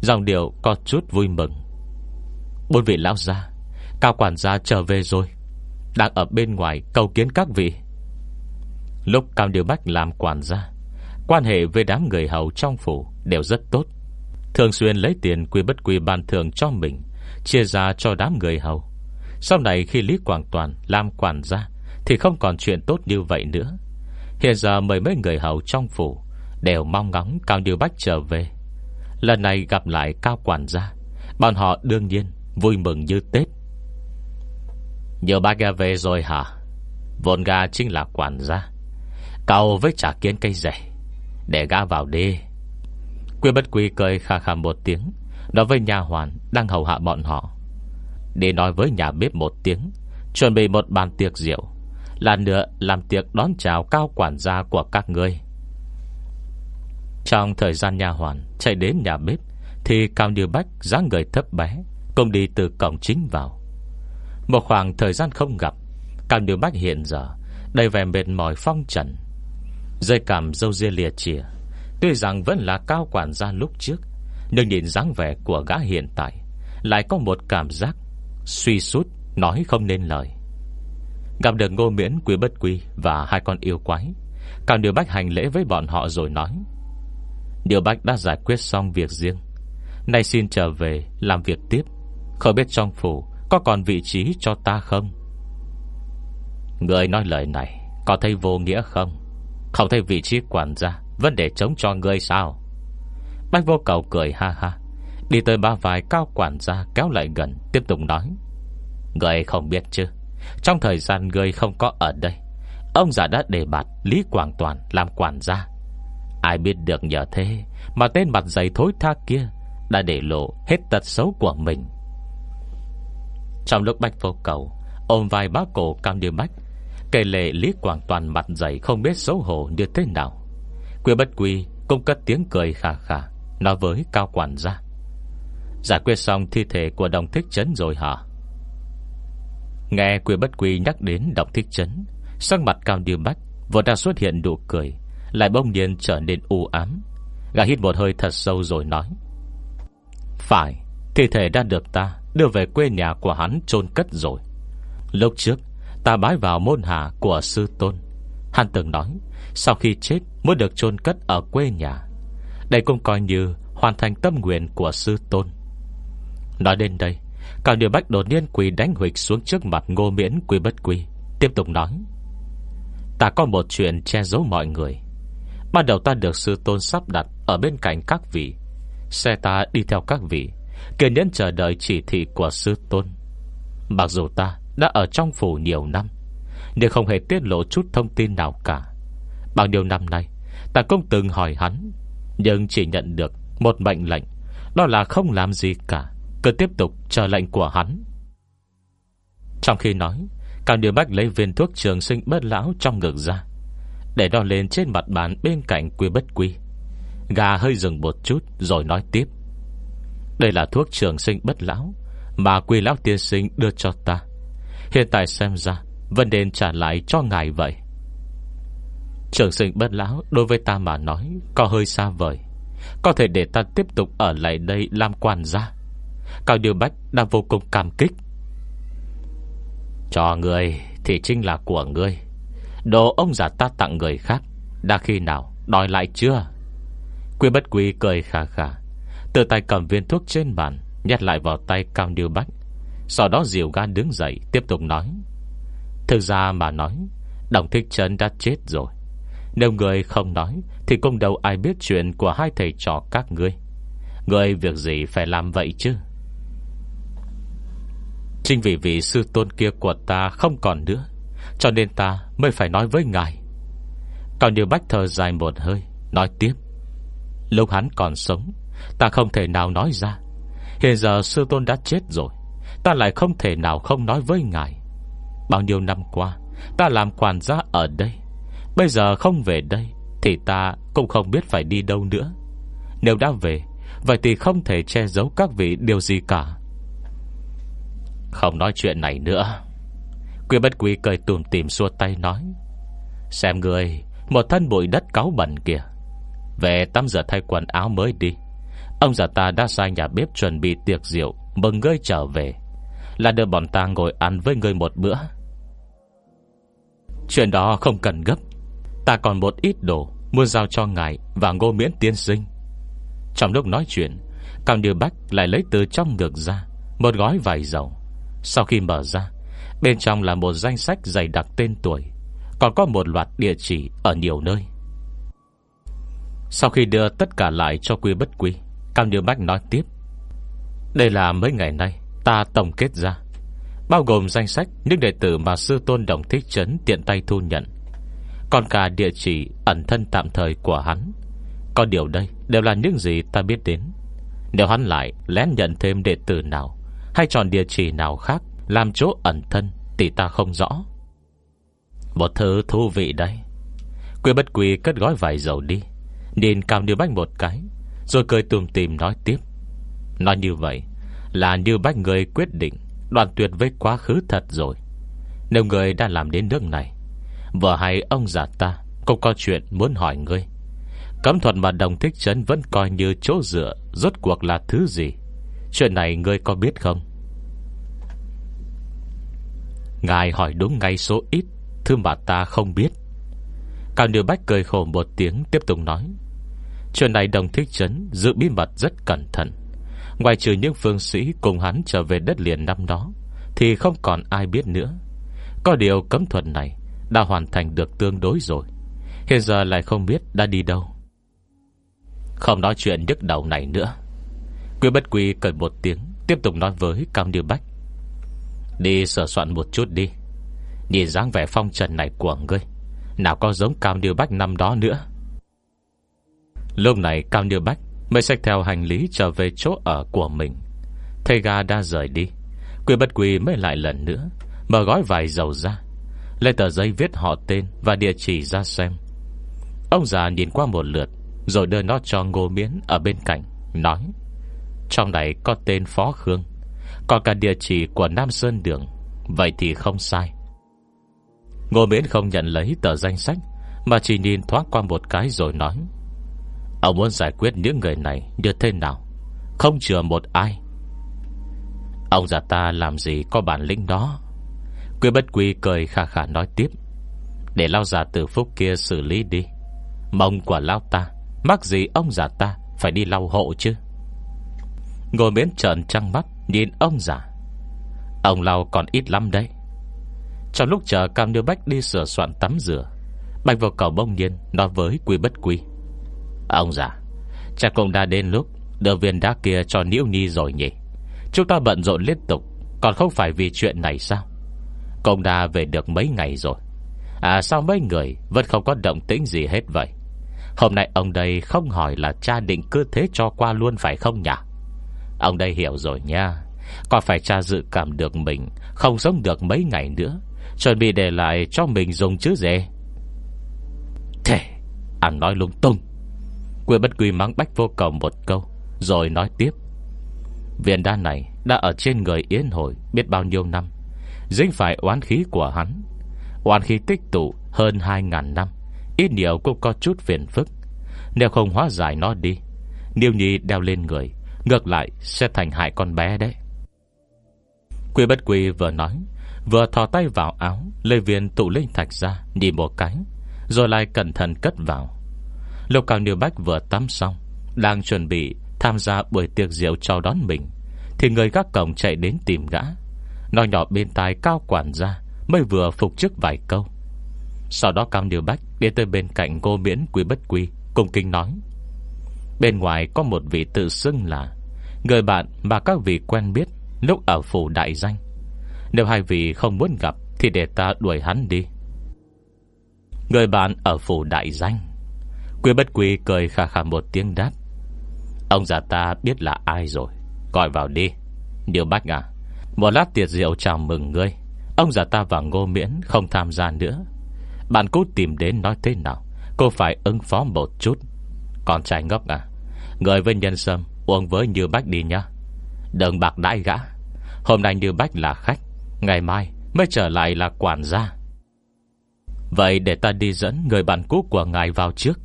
Dòng điệu có chút vui mừng. Bốn vị lão gia, Cao quản gia trở về rồi. Đang ở bên ngoài cầu kiến các vị. Lúc Cao Điều Bách làm quản gia, Quan hệ với đám người hầu trong phủ Đều rất tốt. Thường xuyên lấy tiền quy bất quy ban thường cho mình, Chia ra cho đám người hầu. Sau này khi Lý Quảng Toàn Làm quản gia thì không còn chuyện tốt như vậy nữa. Hiện giờ mười mấy người hầu trong phủ Đều mong ngóng Cao Điều Bách trở về. Lần này gặp lại Cao Quản gia, Bọn họ đương nhiên vui mừng như Tết. Nhiều bác gà về rồi hả? Vốn gà chính là quản gia. Cầu với trả kiến cây rẻ, Để gã vào đi. Quy bất quy cười khà khà một tiếng, Nói với nhà hoàn đang hầu hạ bọn họ. Để nói với nhà bếp một tiếng, Chuẩn bị một bàn tiệc rượu. Là nữa làm tiệc đón chào cao quản gia của các ngươi. Trong thời gian nhà hoàn Chạy đến nhà bếp, Thì Cao Như Bách dáng người thấp bé Cùng đi từ cổng chính vào. Một khoảng thời gian không gặp, Cao Điều Bách hiện giờ Đầy vẻ mệt mỏi phong trần. Dây cảm dâu ria lìa chìa, Tuy rằng vẫn là cao quản gia lúc trước, Nhưng nhìn dáng vẻ của gã hiện tại Lại có một cảm giác Suy sút Nói không nên lời. Gặp được ngô miễn quý bất quy Và hai con yêu quái, Cao Điều Bách hành lễ với bọn họ rồi nói, Điều Bách đã giải quyết xong việc riêng, Nay xin trở về Làm việc tiếp. Không biết trong phủ Có còn vị trí cho ta không? Người nói lời này Có thấy vô nghĩa không? Không thấy vị trí quản gia, Vấn đề chống cho người sao? Bách vô cầu cười ha ha, Đi tới ba vài cao quản gia kéo lại gần, Tiếp tục nói, Người không biết chứ? Trong thời gian người không có ở đây, Ông già đã đề bạt Lý Quảng Toàn làm quản gia. Ai biết được nhờ thế Mà tên mặt dày thối tha kia Đã để lộ hết tật xấu của mình. Trong lúc Bách vô cầu Ôm vai bác cổ cam như bách, Kể lệ Lý Quảng Toàn mặt dày Không biết xấu hổ như thế nào, Quy bất quy cũng cất tiếng cười khà khà Nói với cao quản gia. Giải quyết xong thi thể của đồng thích chấn rồi hả? Nghe quy bất quy nhắc đến Đọc thích chấn, Sắc mặt cao điêu bách Vừa đang xuất hiện nụ cười, Lại bông nhiên trở nên u ám. Gã hít một hơi thật sâu rồi nói, Phải, Thi thể đã được ta đưa về quê nhà của hắn chôn cất rồi. Lúc trước, Ta bái vào môn hạ của sư tôn. Hắn từng nói, Sau khi chết mới được chôn cất ở quê nhà. Đây cũng coi như Hoàn thành tâm nguyện của sư tôn. Nói đến đây Cao Điều Bách đột nhiên quỳ đánh huịch xuống trước mặt ngô miễn quy bất quy, Tiếp tục nói. Ta có một chuyện che giấu mọi người. Ban đầu ta được sư tôn sắp đặt Ở bên cạnh các vị. Xe ta đi theo các vị, Kiên nhẫn chờ đợi chỉ thị của sư tôn. Mặc dù ta đã ở trong phủ nhiều năm, Nhưng không hề tiết lộ chút thông tin nào cả. Bao nhiêu năm nay, Ta cũng từng hỏi hắn, Nhưng chỉ nhận được một mệnh lệnh, Đó là không làm gì cả. Cứ tiếp tục chờ lệnh của hắn. Trong khi nói, Cao Điều Bách lấy viên thuốc trường sinh bất lão trong ngực ra, Để đo lên trên mặt bàn bên cạnh quy bất quy. Gà hơi dừng một chút Rồi nói tiếp. Đây là thuốc trường sinh bất lão Mà quy lão tiên sinh đưa cho ta. Hiện tại xem ra, Vẫn nên trả lại cho ngài vậy. Trường sinh bất lão Đối với ta mà nói Có hơi xa vời. Có thể để ta tiếp tục ở lại đây làm quan gia. Cao Điều Bách đang vô cùng cảm kích. Cho người Thì chính là của người. Đồ ông giả ta tặng người khác Đã khi nào đòi lại chưa? Quy bất quy cười khà khà, Từ tay cầm viên thuốc trên bàn, Nhét lại vào tay Cao Điều Bách, sau đó diều gan đứng dậy, Tiếp tục nói. Thực ra mà nói, Đồng thích trấn đã chết rồi. Nếu người không nói, Thì cũng đâu ai biết chuyện của hai thầy trò các ngươi. Người việc gì phải làm vậy chứ? Chính vì vị sư tôn kia của ta không còn nữa, Cho nên ta mới phải nói với ngài. Cao điều bách thờ dài một hơi, Nói tiếp. Lúc hắn còn sống, Ta không thể nào nói ra. Hiện giờ sư tôn đã chết rồi, Ta lại không thể nào không nói với ngài. Bao nhiêu năm qua, Ta làm quản gia ở đây, Bây giờ không về đây Thì ta cũng không biết phải đi đâu nữa. Nếu đã về, Vậy thì không thể che giấu các vị điều gì cả. Không nói chuyện này nữa. Quy bất quý cười tùm tìm xua tay nói, Xem người Một thân bụi đất cáo bẩn kìa. Về tắm giờ thay quần áo mới đi. Ông già ta đã sai nhà bếp chuẩn bị tiệc rượu, Mừng ngươi trở về. Là đưa bọn ta ngồi ăn với người một bữa. Chuyện đó không cần gấp. Ta còn một ít đồ Muốn giao cho ngài và ngô miễn tiên sinh. Trong lúc nói chuyện, Cao Như Bách lại lấy từ trong ngực ra Một gói vải dầu sau khi mở ra, Bên trong là một danh sách dày đặc tên tuổi, Còn có một loạt địa chỉ ở nhiều nơi. Sau khi đưa tất cả lại cho quy bất quy, Cao Như Bách nói tiếp, Đây là mấy ngày nay Ta tổng kết ra, Bao gồm danh sách những đệ tử mà sư tôn đồng thích trấn tiện tay thu nhận. Còn cả địa chỉ ẩn thân tạm thời của hắn. Còn điều đây đều là những gì ta biết đến. Nếu hắn lại lén nhận thêm đệ tử nào hay chọn địa chỉ nào khác Làm chỗ ẩn thân Thì ta không rõ. Một thứ thú vị đây Quy bất quy cất gói vải dầu đi. Nên cao như bách một cái, Rồi cười tùm tìm nói tiếp. Nói như vậy là như bách người quyết định Đoàn tuyệt với quá khứ thật rồi. Nếu người đã làm đến nước này, Vợ hay ông già ta Cũng có chuyện muốn hỏi ngươi. Cấm thuật mà đồng thích trấn Vẫn coi như chỗ dựa, Rốt cuộc là thứ gì? Chuyện này ngươi có biết không? Ngài hỏi đúng ngay số ít, Thứ mà ta không biết. Cao niêu Bách cười khổ một tiếng, Tiếp tục nói. Chuyện này đồng thích trấn Giữ bí mật rất cẩn thận. Ngoài trừ những phương sĩ cùng hắn trở về đất liền năm đó, Thì không còn ai biết nữa. Có điều cấm thuật này Đã hoàn thành được tương đối rồi. Hiện giờ lại không biết đã đi đâu. Không nói chuyện nhức đầu này nữa. Quy bất quy cười một tiếng, Tiếp tục nói với Cam Như Bách. Đi sửa soạn một chút đi. Nhìn dáng vẻ phong trần này của ngươi, Nào có giống Cam Như Bách năm đó nữa. Lúc này Cam Như Bách Mới xách theo hành lý trở về chỗ ở của mình. Thầy ga đã rời đi. Quy bất quy mới lại lần nữa, Mở gói vài dầu ra, Lấy tờ giấy viết họ tên Và địa chỉ ra xem. Ông già nhìn qua một lượt, Rồi đưa nó cho ngô miến ở bên cạnh, Nói trong này có tên Phó Khương Còn cả địa chỉ của Nam Sơn Đường. Vậy thì không sai. Ngô Miễn không nhận lấy tờ danh sách, Mà chỉ nhìn thoáng qua một cái rồi nói, Ông muốn giải quyết những người này Như thế nào? Không chừa một ai. Ông già ta làm gì có bản lĩnh đó? Quy bất quy cười khả khả nói tiếp, Để lao già từ phúc kia xử lý đi. Mông của lao ta, Mắc gì ông già ta Phải đi lau hộ chứ? Ngồi miễn trợn trăng mắt, Nhìn ông già. Ông lau còn ít lắm đấy. Trong lúc chờ Cam đưa Bách đi sửa soạn tắm rửa, Bạch vào cầu bông nhiên Nói với quy bất quy. Ông già cha cũng đã đến lúc Đưa viên đá kia cho Niễu Nhi rồi nhỉ? Chúng ta bận rộn liên tục, Còn không phải vì chuyện này sao? Công đã về được mấy ngày rồi. À sao mấy người Vẫn không có động tĩnh gì hết vậy? Hôm nay ông đây không hỏi là cha định cứ thế cho qua luôn phải không nhỉ? Ông đây hiểu rồi nha. Có phải cha dự cảm được mình Không sống được mấy ngày nữa, Chuẩn bị để lại cho mình dùng chứ gì? Thế Anh nói lung tung. Quyên bất quy mắng bách vô cầu một câu, Rồi nói tiếp. Viên đa này đã ở trên người Yến Hồi Biết bao nhiêu năm, Dính phải oán khí của hắn. Oán khí tích tụ hơn 2.000 năm, Ít nhiều cũng có chút phiền phức. Nếu không hóa giải nó đi, Niêu nhi đeo lên người Ngược lại sẽ thành hại con bé đấy. Quy bất quy vừa nói, Vừa thò tay vào áo, Lê viên tụ linh thạch ra Nhìn một cái, Rồi lại cẩn thận cất vào. Lục Cao Niêu Bách vừa tắm xong, Đang chuẩn bị tham gia buổi tiệc rượu chào đón mình, Thì người gác cổng chạy đến tìm gã. Nói nhỏ bên tai cao quản ra, Mới vừa phục chức vài câu. Sau đó Cao Niêu Bách Đi tới bên cạnh cô miễn quý bất quý Cùng kinh nói Bên ngoài có một vị tự xưng là Người bạn mà các vị quen biết Lúc ở phủ đại danh. Nếu hai vị không muốn gặp Thì để ta đuổi hắn đi. Người bạn ở phủ đại danh. Quy bất quy cười khà khà một tiếng đáp. Ông già ta biết là ai rồi, Gọi vào đi. Điều bách à Một lát tiệc rượu chào mừng ngươi. Ông già ta và ngô miễn không tham gia nữa. Bạn cố tìm đến nói thế nào, Cô phải ứng phó một chút. Con trai ngốc à Người với nhân sâm, uống với Như Bách đi nhá. Đừng bạc đãi gã. Hôm nay Như Bách là khách, Ngày mai mới trở lại là quản gia. Vậy để ta đi dẫn người bạn cũ của ngài vào trước.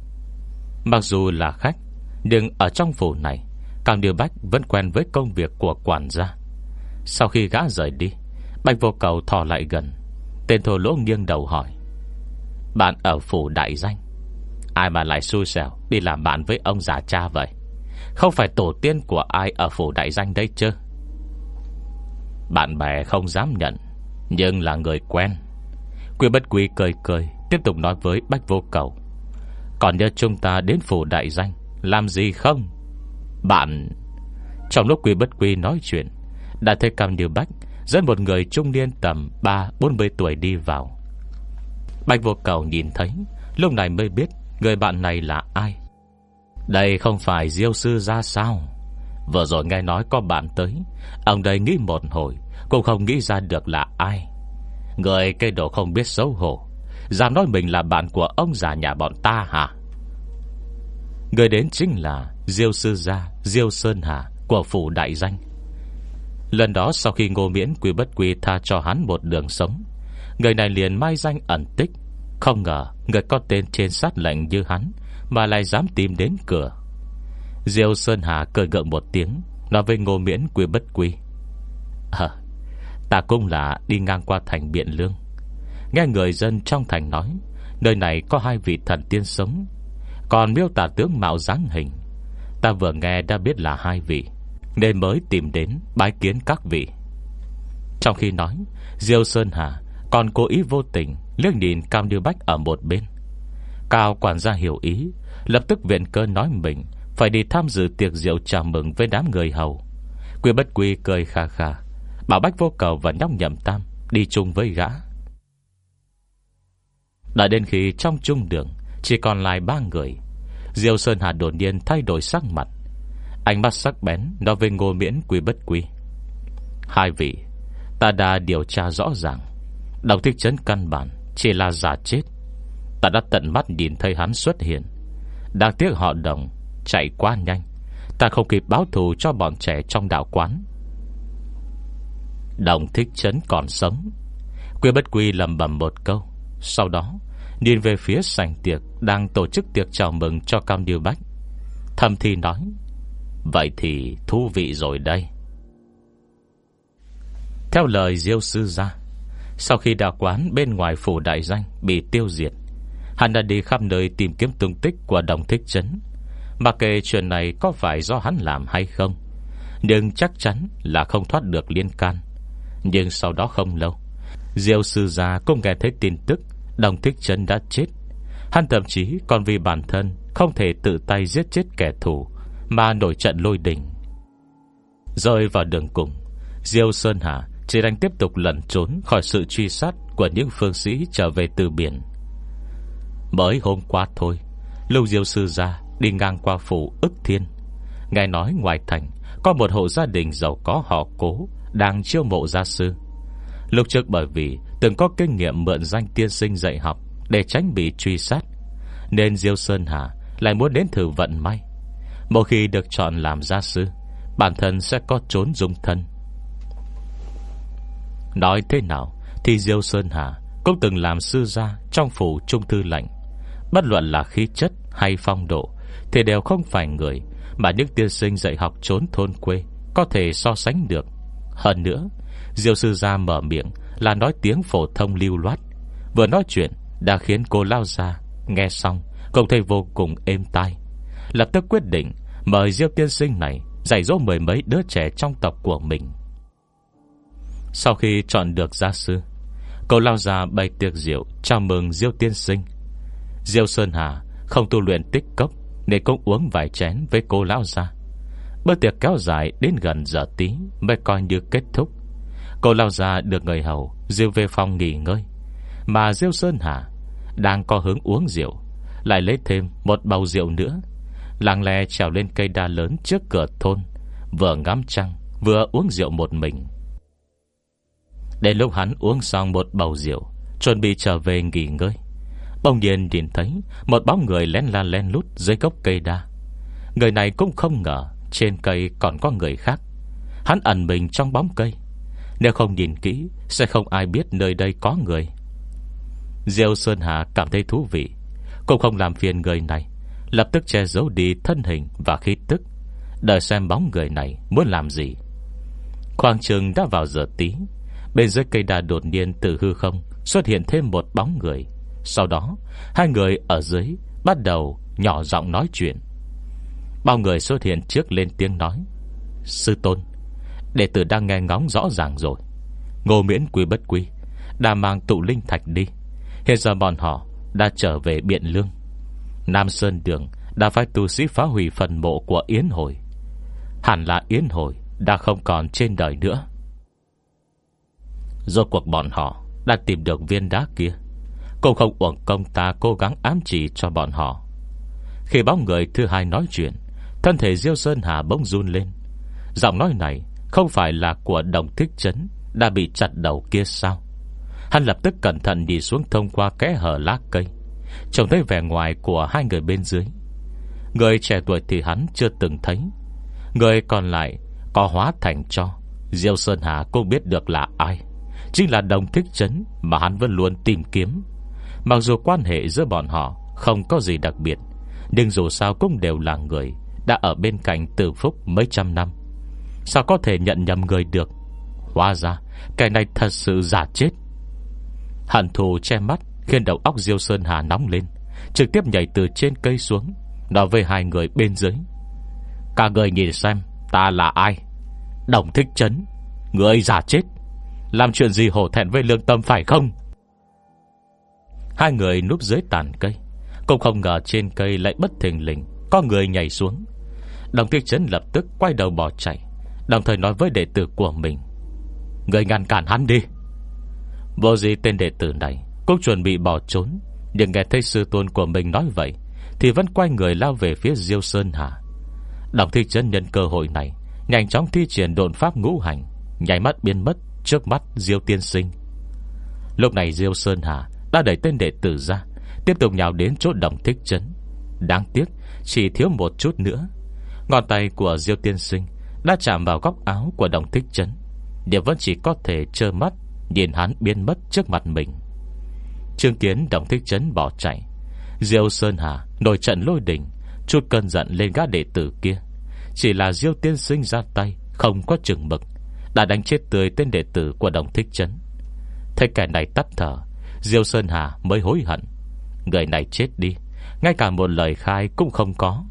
Mặc dù là khách, Nhưng ở trong phủ này, Càng Như Bách vẫn quen với công việc của quản gia. Sau khi gã rời đi Bạch vô cầu thò lại gần. Tên thổ lỗ nghiêng đầu hỏi, Bạn ở phủ đại danh, Ai mà lại xui xẻo Đi làm bạn với ông già cha vậy? Không phải tổ tiên của ai ở phủ đại danh đây chứ? Bạn bè không dám nhận, Nhưng là người quen. Quy bất quý cười cười, Tiếp tục nói với Bách vô cầu. Còn nhớ chúng ta đến phủ đại danh, Làm gì không? Bạn, Trong lúc quy bất quy nói chuyện, Đã thấy Cam Điều Bách Dẫn một người trung niên tầm 3-40 tuổi đi vào. Bách vô cầu nhìn thấy, Lúc này mới biết Người bạn này là ai. Đây không phải diêu sư ra sao? Vừa rồi nghe nói có bạn tới. Ông đây nghĩ một hồi, Cũng không nghĩ ra được là ai. Người cây đồ không biết xấu hổ. Dám nói mình là bạn của ông già nhà bọn ta hả? Người đến chính là Diêu Sư Gia, Diêu Sơn Hà Của phủ đại danh. Lần đó sau khi ngô miễn quy bất quy tha cho hắn một đường sống, Người này liền mai danh ẩn tích. Không ngờ người có tên trên sát lệnh như hắn mà lại dám tìm đến cửa. Diêu Sơn Hà cười gượng một tiếng, Nói với ngô miễn quy bất quy. À Ta cũng là đi ngang qua thành Biện Lương. Nghe người dân trong thành nói, Nơi này có hai vị thần tiên sống, Còn miêu tả tướng mạo dáng hình. Ta vừa nghe đã biết là hai vị, Nên mới tìm đến bái kiến các vị. Trong khi nói, Diêu Sơn Hà còn cố ý vô tình liếc nhìn Cam Điêu Bách ở một bên. Cao quản gia hiểu ý Lập tức viện cơ nói mình Phải đi tham dự tiệc rượu chào mừng với đám người hầu. Quy bất quy cười khà khà, Bảo Bách vô cầu và nhóc nhậm tam Đi chung với gã. Đã đến khi trong trung đường Chỉ còn lại ba người. Diêu Sơn Hà đột nhiên thay đổi sắc mặt. Ánh mắt sắc bén Nói với ngô miễn quy bất quy Hai vị Ta đã điều tra rõ ràng. Đọc thích chấn căn bản Chỉ là giả chết. Ta đã tận mắt nhìn thấy hắn xuất hiện. Đáng tiếc họ đồng, Chạy quá nhanh. Ta không kịp báo thù cho bọn trẻ trong đạo quán. Đồng thích chấn còn sống. Quy bất quy lầm bầm một câu. Sau đó, Nhìn về phía sảnh tiệc Đang tổ chức tiệc chào mừng cho Cam Điêu Bách. Thầm thi nói, Vậy thì thú vị rồi đây. Theo lời Diêu sư ra Sau khi đạo quán bên ngoài phủ đại danh Bị tiêu diệt Hắn đã đi khắp nơi tìm kiếm tung tích Của đồng thích chấn Mà kể chuyện này có phải do hắn làm hay không, Nhưng chắc chắn là không thoát được liên can. Nhưng sau đó không lâu, Diêu sư gia cũng nghe thấy tin tức Đồng thích chân đã chết. Hắn thậm chí còn vì bản thân Không thể tự tay giết chết kẻ thù Mà nổi trận lôi đình. Rơi vào đường cùng, Diêu Sơn Hà chỉ đang tiếp tục lẩn trốn Khỏi sự truy sát Của những phương sĩ trở về từ biển. Mới hôm qua thôi Lưu Diêu Sư ra đi ngang qua phủ ức thiên Nghe nói ngoài thành Có một hộ gia đình giàu có họ cố Đang chiêu mộ gia sư Lúc trước bởi vì từng có kinh nghiệm mượn danh tiên sinh dạy học để tránh bị truy sát, nên Diêu Sơn Hà lại muốn đến thử vận may. Một khi được chọn làm gia sư, bản thân sẽ có trốn dung thân. Nói thế nào thì Diêu Sơn Hà cũng từng làm sư gia trong phủ trung thư lệnh. Bất luận là khí chất hay phong độ thì đều không phải người mà những tiên sinh dạy học trốn thôn quê có thể so sánh được. Hơn nữa, Diêu sư gia mở miệng Là nói tiếng phổ thông lưu loát. Vừa nói chuyện đã khiến cô lao ra Nghe xong Cũng thấy vô cùng êm tai. Lập tức quyết định Mời Diêu tiên sinh này Dạy dỗ mười mấy đứa trẻ trong tộc của mình. Sau khi chọn được gia sư Cô lao ra bày tiệc rượu Chào mừng Diêu tiên sinh. Diêu Sơn Hà không tu luyện tích cốc Nên cũng uống vài chén với cô lão ra Bữa tiệc kéo dài đến gần giờ tí Mới coi như kết thúc. Cô lao ra được người hầu Diêu về phòng nghỉ ngơi. Mà Diêu Sơn Hà Đang có hướng uống rượu, Lại lấy thêm một bầu rượu nữa Làng lè trèo lên cây đa lớn trước cửa thôn, Vừa ngắm trăng, Vừa uống rượu một mình. Đến lúc hắn uống xong một bầu rượu, Chuẩn bị trở về nghỉ ngơi. Bỗng nhiên nhìn thấy Một bóng người lén la len lút dưới gốc cây đa. Người này cũng không ngờ Trên cây còn có người khác. Hắn ẩn mình trong bóng cây. Nếu không nhìn kỹ, Sẽ không ai biết nơi đây có người. Diêu Sơn Hà cảm thấy thú vị. Cũng không làm phiền người này, Lập tức che giấu đi thân hình và khí tức. Đợi xem bóng người này muốn làm gì. Khoảng trường đã vào giờ tí. Bên dưới cây đa đột nhiên từ hư không Xuất hiện thêm một bóng người. Sau đó, Hai người ở dưới Bắt đầu nhỏ giọng nói chuyện. Bao người xuất hiện trước lên tiếng nói, Sư tôn, Đệ tử đang nghe ngóng rõ ràng rồi. Ngô miễn quy bất quy, Đã mang tụ linh thạch đi. Hiện giờ bọn họ đã trở về Biện Lương. Nam Sơn Đường Đã phải tu sĩ phá hủy phần mộ của Yến Hồi Hẳn là Yến Hồi Đã không còn trên đời nữa. Do cuộc bọn họ Đã tìm được viên đá kia. Cũng không uổng công ta cố gắng ám chỉ cho bọn họ. Khi bóng người thứ hai nói chuyện, Thân thể Diêu Sơn Hà bỗng run lên. Giọng nói này không phải là của đồng thích chấn Đã bị chặt đầu kia sao? Hắn lập tức cẩn thận đi xuống thông qua kẽ hở lá cây, Trông thấy vẻ ngoài của hai người bên dưới. Người trẻ tuổi thì hắn chưa từng thấy. Người còn lại Có hóa thành cho. Diêu Sơn Hà cũng biết được là ai. Chính là đồng thích chấn Mà hắn vẫn luôn tìm kiếm. Mặc dù quan hệ giữa bọn họ Không có gì đặc biệt, Nhưng dù sao cũng đều là người Đã ở bên cạnh tử phúc mấy trăm năm. Sao có thể nhận nhầm người được? Hóa ra Cái này thật sự giả chết. Hận thù che mắt, Khiến đầu óc Diêu Sơn Hà nóng lên, Trực tiếp nhảy từ trên cây xuống, Nói với hai người bên dưới. Cả người nhìn xem, Ta là ai? Đồng thích chấn Người giả chết. Làm chuyện gì hổ thẹn với lương tâm phải không? Hai người núp dưới tàn cây. Cũng không ngờ trên cây lại bất thình lình, Có người nhảy xuống. Đồng tiêu chấn lập tức quay đầu bỏ chạy, Đồng thời nói với đệ tử của mình. Người ngăn cản hắn đi. Vô gì tên đệ tử này Cũng chuẩn bị bỏ trốn, Nhưng nghe thấy sư tôn của mình nói vậy, Thì vẫn quay người lao về phía Diêu Sơn Hà. Đồng thi chân nhân cơ hội này, Nhanh chóng thi triển độn pháp ngũ hành Nhảy mắt biến mất trước mắt Diêu tiên sinh. Lúc này Diêu Sơn Hà đã đẩy tên đệ tử ra, Tiếp tục nhào đến chỗ đồng thích chấn. Đáng tiếc, chỉ thiếu một chút nữa. Ngọn tay của Diêu tiên sinh Đã chạm vào góc áo của đồng thích chấn. Nhưng vẫn chỉ có thể trơ mắt, Nhìn hắn biến mất trước mặt mình. Trương Kiến, đồng thích chấn bỏ chạy. Diêu Sơn Hà nổi trận lôi đỉnh Chút cơn giận lên gã đệ tử kia. Chỉ là Diêu tiên sinh ra tay, Không có chừng mực, Đã đánh chết tươi tên đệ tử của đồng thích chấn. Thấy kẻ này tắt thở Diêu Sơn Hà mới hối hận. Người này chết đi, Ngay cả một lời khai cũng không có.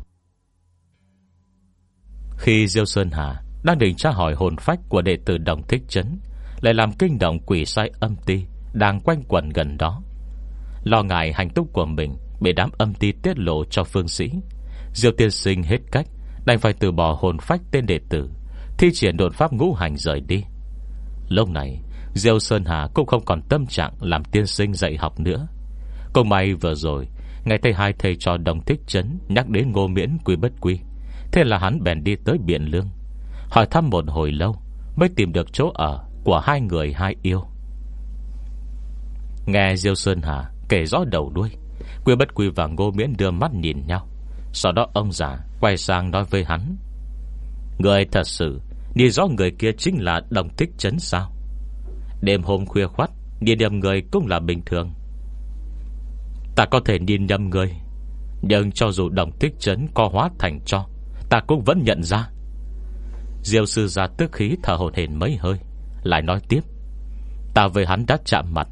Khi Diêu Sơn Hà Đang định tra hỏi hồn phách của đệ tử đồng thích chấn, Lại làm kinh động quỷ sai âm ti Đang quanh quẩn gần đó. Lo ngại hành túc của mình Bị đám âm ti tiết lộ cho phương sĩ, Diêu tiên sinh hết cách, Đành phải từ bỏ hồn phách tên đệ tử, Thi triển đột pháp ngũ hành rời đi. Lúc này Diêu Sơn Hà cũng không còn tâm trạng Làm tiên sinh dạy học nữa. Công may vừa rồi Ngày thấy hai thầy trò đồng thích chấn Nhắc đến ngô miễn quy bất quy. Thế là hắn bèn đi tới Biện Lương, Hỏi thăm một hồi lâu Mới tìm được chỗ ở của hai người hai yêu. Nghe Diêu Sơn Hà kể rõ đầu đuôi, Quy bất quy và ngô miễn đưa mắt nhìn nhau. Sau đó ông già quay sang nói với hắn. Người thật sự, Nhìn rõ người kia chính là đồng thích chấn sao? Đêm hôm khuya khoát Nhìn nhầm người cũng là bình thường. Ta có thể nhìn nhầm người, Nhưng cho dù đồng tích chấn Co hóa thành cho, Ta cũng vẫn nhận ra. Diêu sư ra tức khí thở hồn hển mấy hơi, Lại nói tiếp. Ta với hắn đã chạm mặt.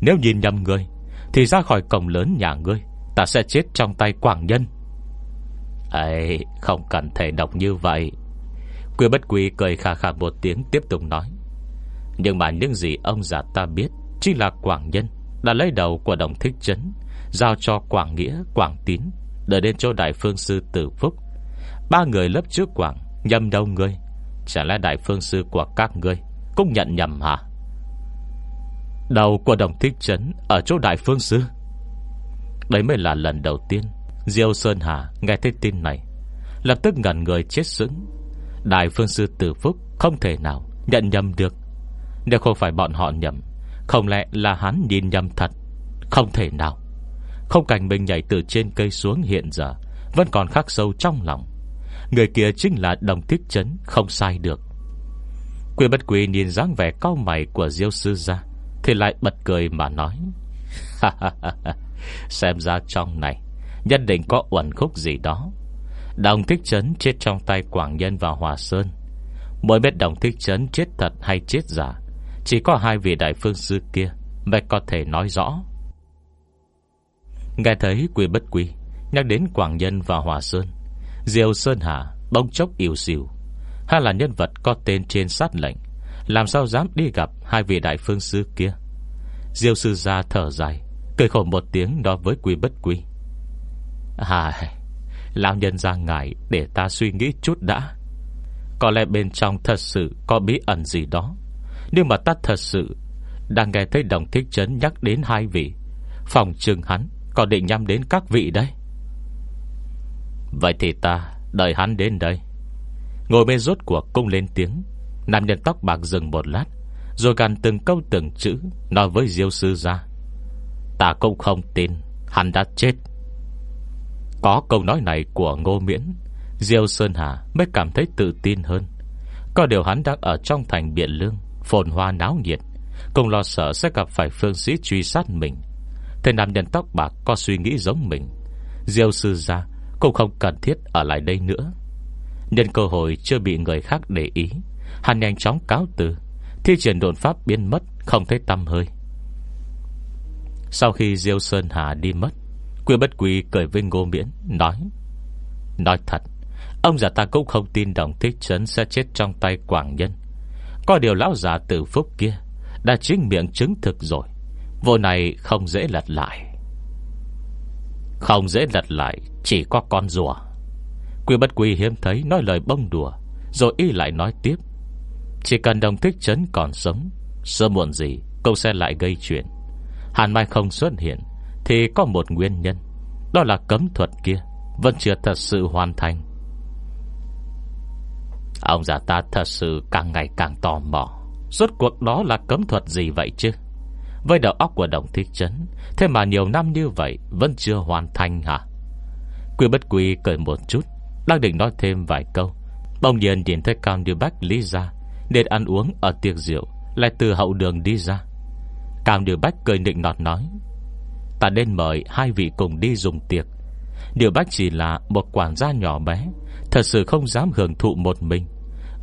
Nếu nhìn nhầm người, Thì ra khỏi cổng lớn nhà ngươi, Ta sẽ chết trong tay quảng nhân. Ấy không cần thể độc như vậy. Quy bất quy cười khà khà một tiếng tiếp tục nói. Nhưng mà những gì ông già ta biết Chỉ là Quảng Nhân Đã lấy đầu của đồng thích trấn Giao cho Quảng Nghĩa, Quảng Tín Đợi đến chỗ Đại Phương Sư Tử Phúc. Ba người lớp trước Quảng Nhầm đâu ngươi? Chả lẽ Đại Phương Sư của các ngươi Cũng nhận nhầm hả? Đầu của đồng thích trấn Ở chỗ Đại Phương Sư. Đấy mới là lần đầu tiên Diêu Sơn Hà nghe thấy tin này. Lập tức ngẩn người chết sững. Đại phương sư tử phúc Không thể nào nhận nhầm được. Nếu không phải bọn họ nhầm, Không lẽ là hắn nhìn nhầm thật? Không thể nào. Không cảnh mình nhảy từ trên cây xuống hiện giờ Vẫn còn khắc sâu trong lòng. Người kia chính là đồng thích chấn, Không sai được. Quy bất quỳ nhìn dáng vẻ cao mày của Diêu sư ra Thì lại bật cười mà nói <laughs> Xem ra trong này Nhất định có uẩn khúc gì đó. Đồng thích chấn chết trong tay Quảng Nhân và Hòa Sơn. Mỗi biết đồng thích chấn chết thật hay chết giả chỉ có hai vị đại phương sư kia Mới có thể nói rõ. Nghe thấy quy bất quy Nhắc đến Quảng Nhân và Hòa Sơn Diều Sơn Hà Bông chốc yếu xìu. Hay là nhân vật có tên trên sát lệnh, Làm sao dám đi gặp hai vị đại phương sư kia? Diêu sư ra thở dài, Cười khổ một tiếng đó với quy bất quy. À Lão nhân ra ngại để ta suy nghĩ chút đã. Có lẽ bên trong thật sự Có bí ẩn gì đó. Nhưng mà ta thật sự Đang nghe thấy đồng thích chấn nhắc đến hai vị. Phòng trừng hắn Còn định nhắm đến các vị đấy Vậy thì ta Đợi hắn đến đây. Ngồi bên rốt cuộc cung lên tiếng. Nam nhân tóc bạc dừng một lát, Rồi gần từng câu từng chữ Nói với Diêu sư ra Ta cũng không tin Hắn đã chết. Có câu nói này của Ngô Miễn, Diêu Sơn Hà mới cảm thấy tự tin hơn. Có điều hắn đang ở trong thành Biện Lương Phồn hoa náo nhiệt. Cùng lo sợ sẽ gặp phải phương sĩ truy sát mình. Thầy nam nhân tóc bạc có suy nghĩ giống mình. Diêu sư ra Cũng không cần thiết ở lại đây nữa. Nhân cơ hội chưa bị người khác để ý, Hắn nhanh chóng cáo từ. Thi triển độn pháp biến mất, Không thấy tâm hơi. Sau khi Diêu Sơn Hà đi mất, Quy bất quy cười với Ngô Miễn, Nói Nói thật, Ông già ta cũng không tin đồng thích trấn Sẽ chết trong tay Quảng Nhân. Có điều lão già tử phúc kia Đã chính miệng chứng thực rồi. Vụ này không dễ lật lại. Không dễ lật lại, Chỉ có con rùa. Quy bất quy hiếm thấy nói lời bông đùa, Rồi y lại nói tiếp. Chỉ cần đồng thích trấn còn sống, Sớm muộn gì câu sẽ lại gây chuyện. Hàn Mai không xuất hiện, Thì có một nguyên nhân. Đó là cấm thuật kia Vẫn chưa thật sự hoàn thành. Ông già ta thật sự càng ngày càng tò mò. Rốt cuộc đó là cấm thuật gì vậy chứ? Với đầu óc của đồng thích trấn, Thế mà nhiều năm như vậy Vẫn chưa hoàn thành hả? Quy bất quy cười một chút, Đang định nói thêm vài câu. Bỗng nhiên nhìn thấy Cao Điều Bách, lý ra Nên ăn uống ở tiệc rượu, Lại từ hậu đường đi ra. Cao Điều Bách cười nịnh nọt nói, Ta nên mời hai vị cùng đi dùng tiệc. Điều Bách chỉ là một quản gia nhỏ bé, Thật sự không dám hưởng thụ một mình.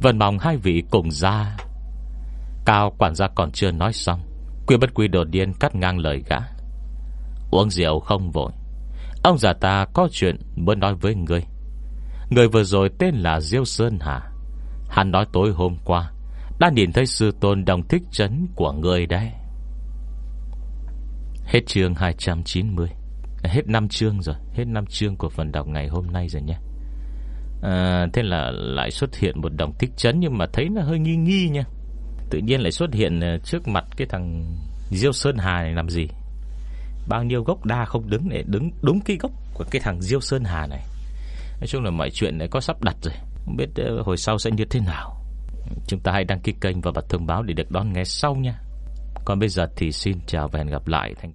Vẫn mong hai vị cùng ra. Cao quản gia còn chưa nói xong, Quy bất quy đột điên cắt ngang lời gã. Uống rượu không vội. Ông già ta có chuyện muốn nói với người Người vừa rồi tên là Diêu Sơn Hà. Hắn nói tối hôm qua, Đã nhìn thấy sư tôn đồng thích trấn của người đấy. Hết chương 290 Hết 5 chương rồi, Hết 5 chương của phần đọc ngày hôm nay rồi nhé à, Thế là lại xuất hiện một đồng thích chấn Nhưng mà thấy nó hơi nghi nghi nha. Tự nhiên lại xuất hiện ờ, trước mặt Cái thằng Diêu Sơn Hà này làm gì? Bao nhiêu gốc đa không đứng để đứng đúng cái gốc Của cái thằng Diêu Sơn Hà này. Nói chung là mọi chuyện này có sắp đặt rồi. Không biết ờ, hồi sau sẽ như thế nào. Chúng ta hãy đăng ký kênh và bật thông báo Để được đón nghe sau nha. Còn bây giờ thì xin chào và hẹn gặp lại. Thành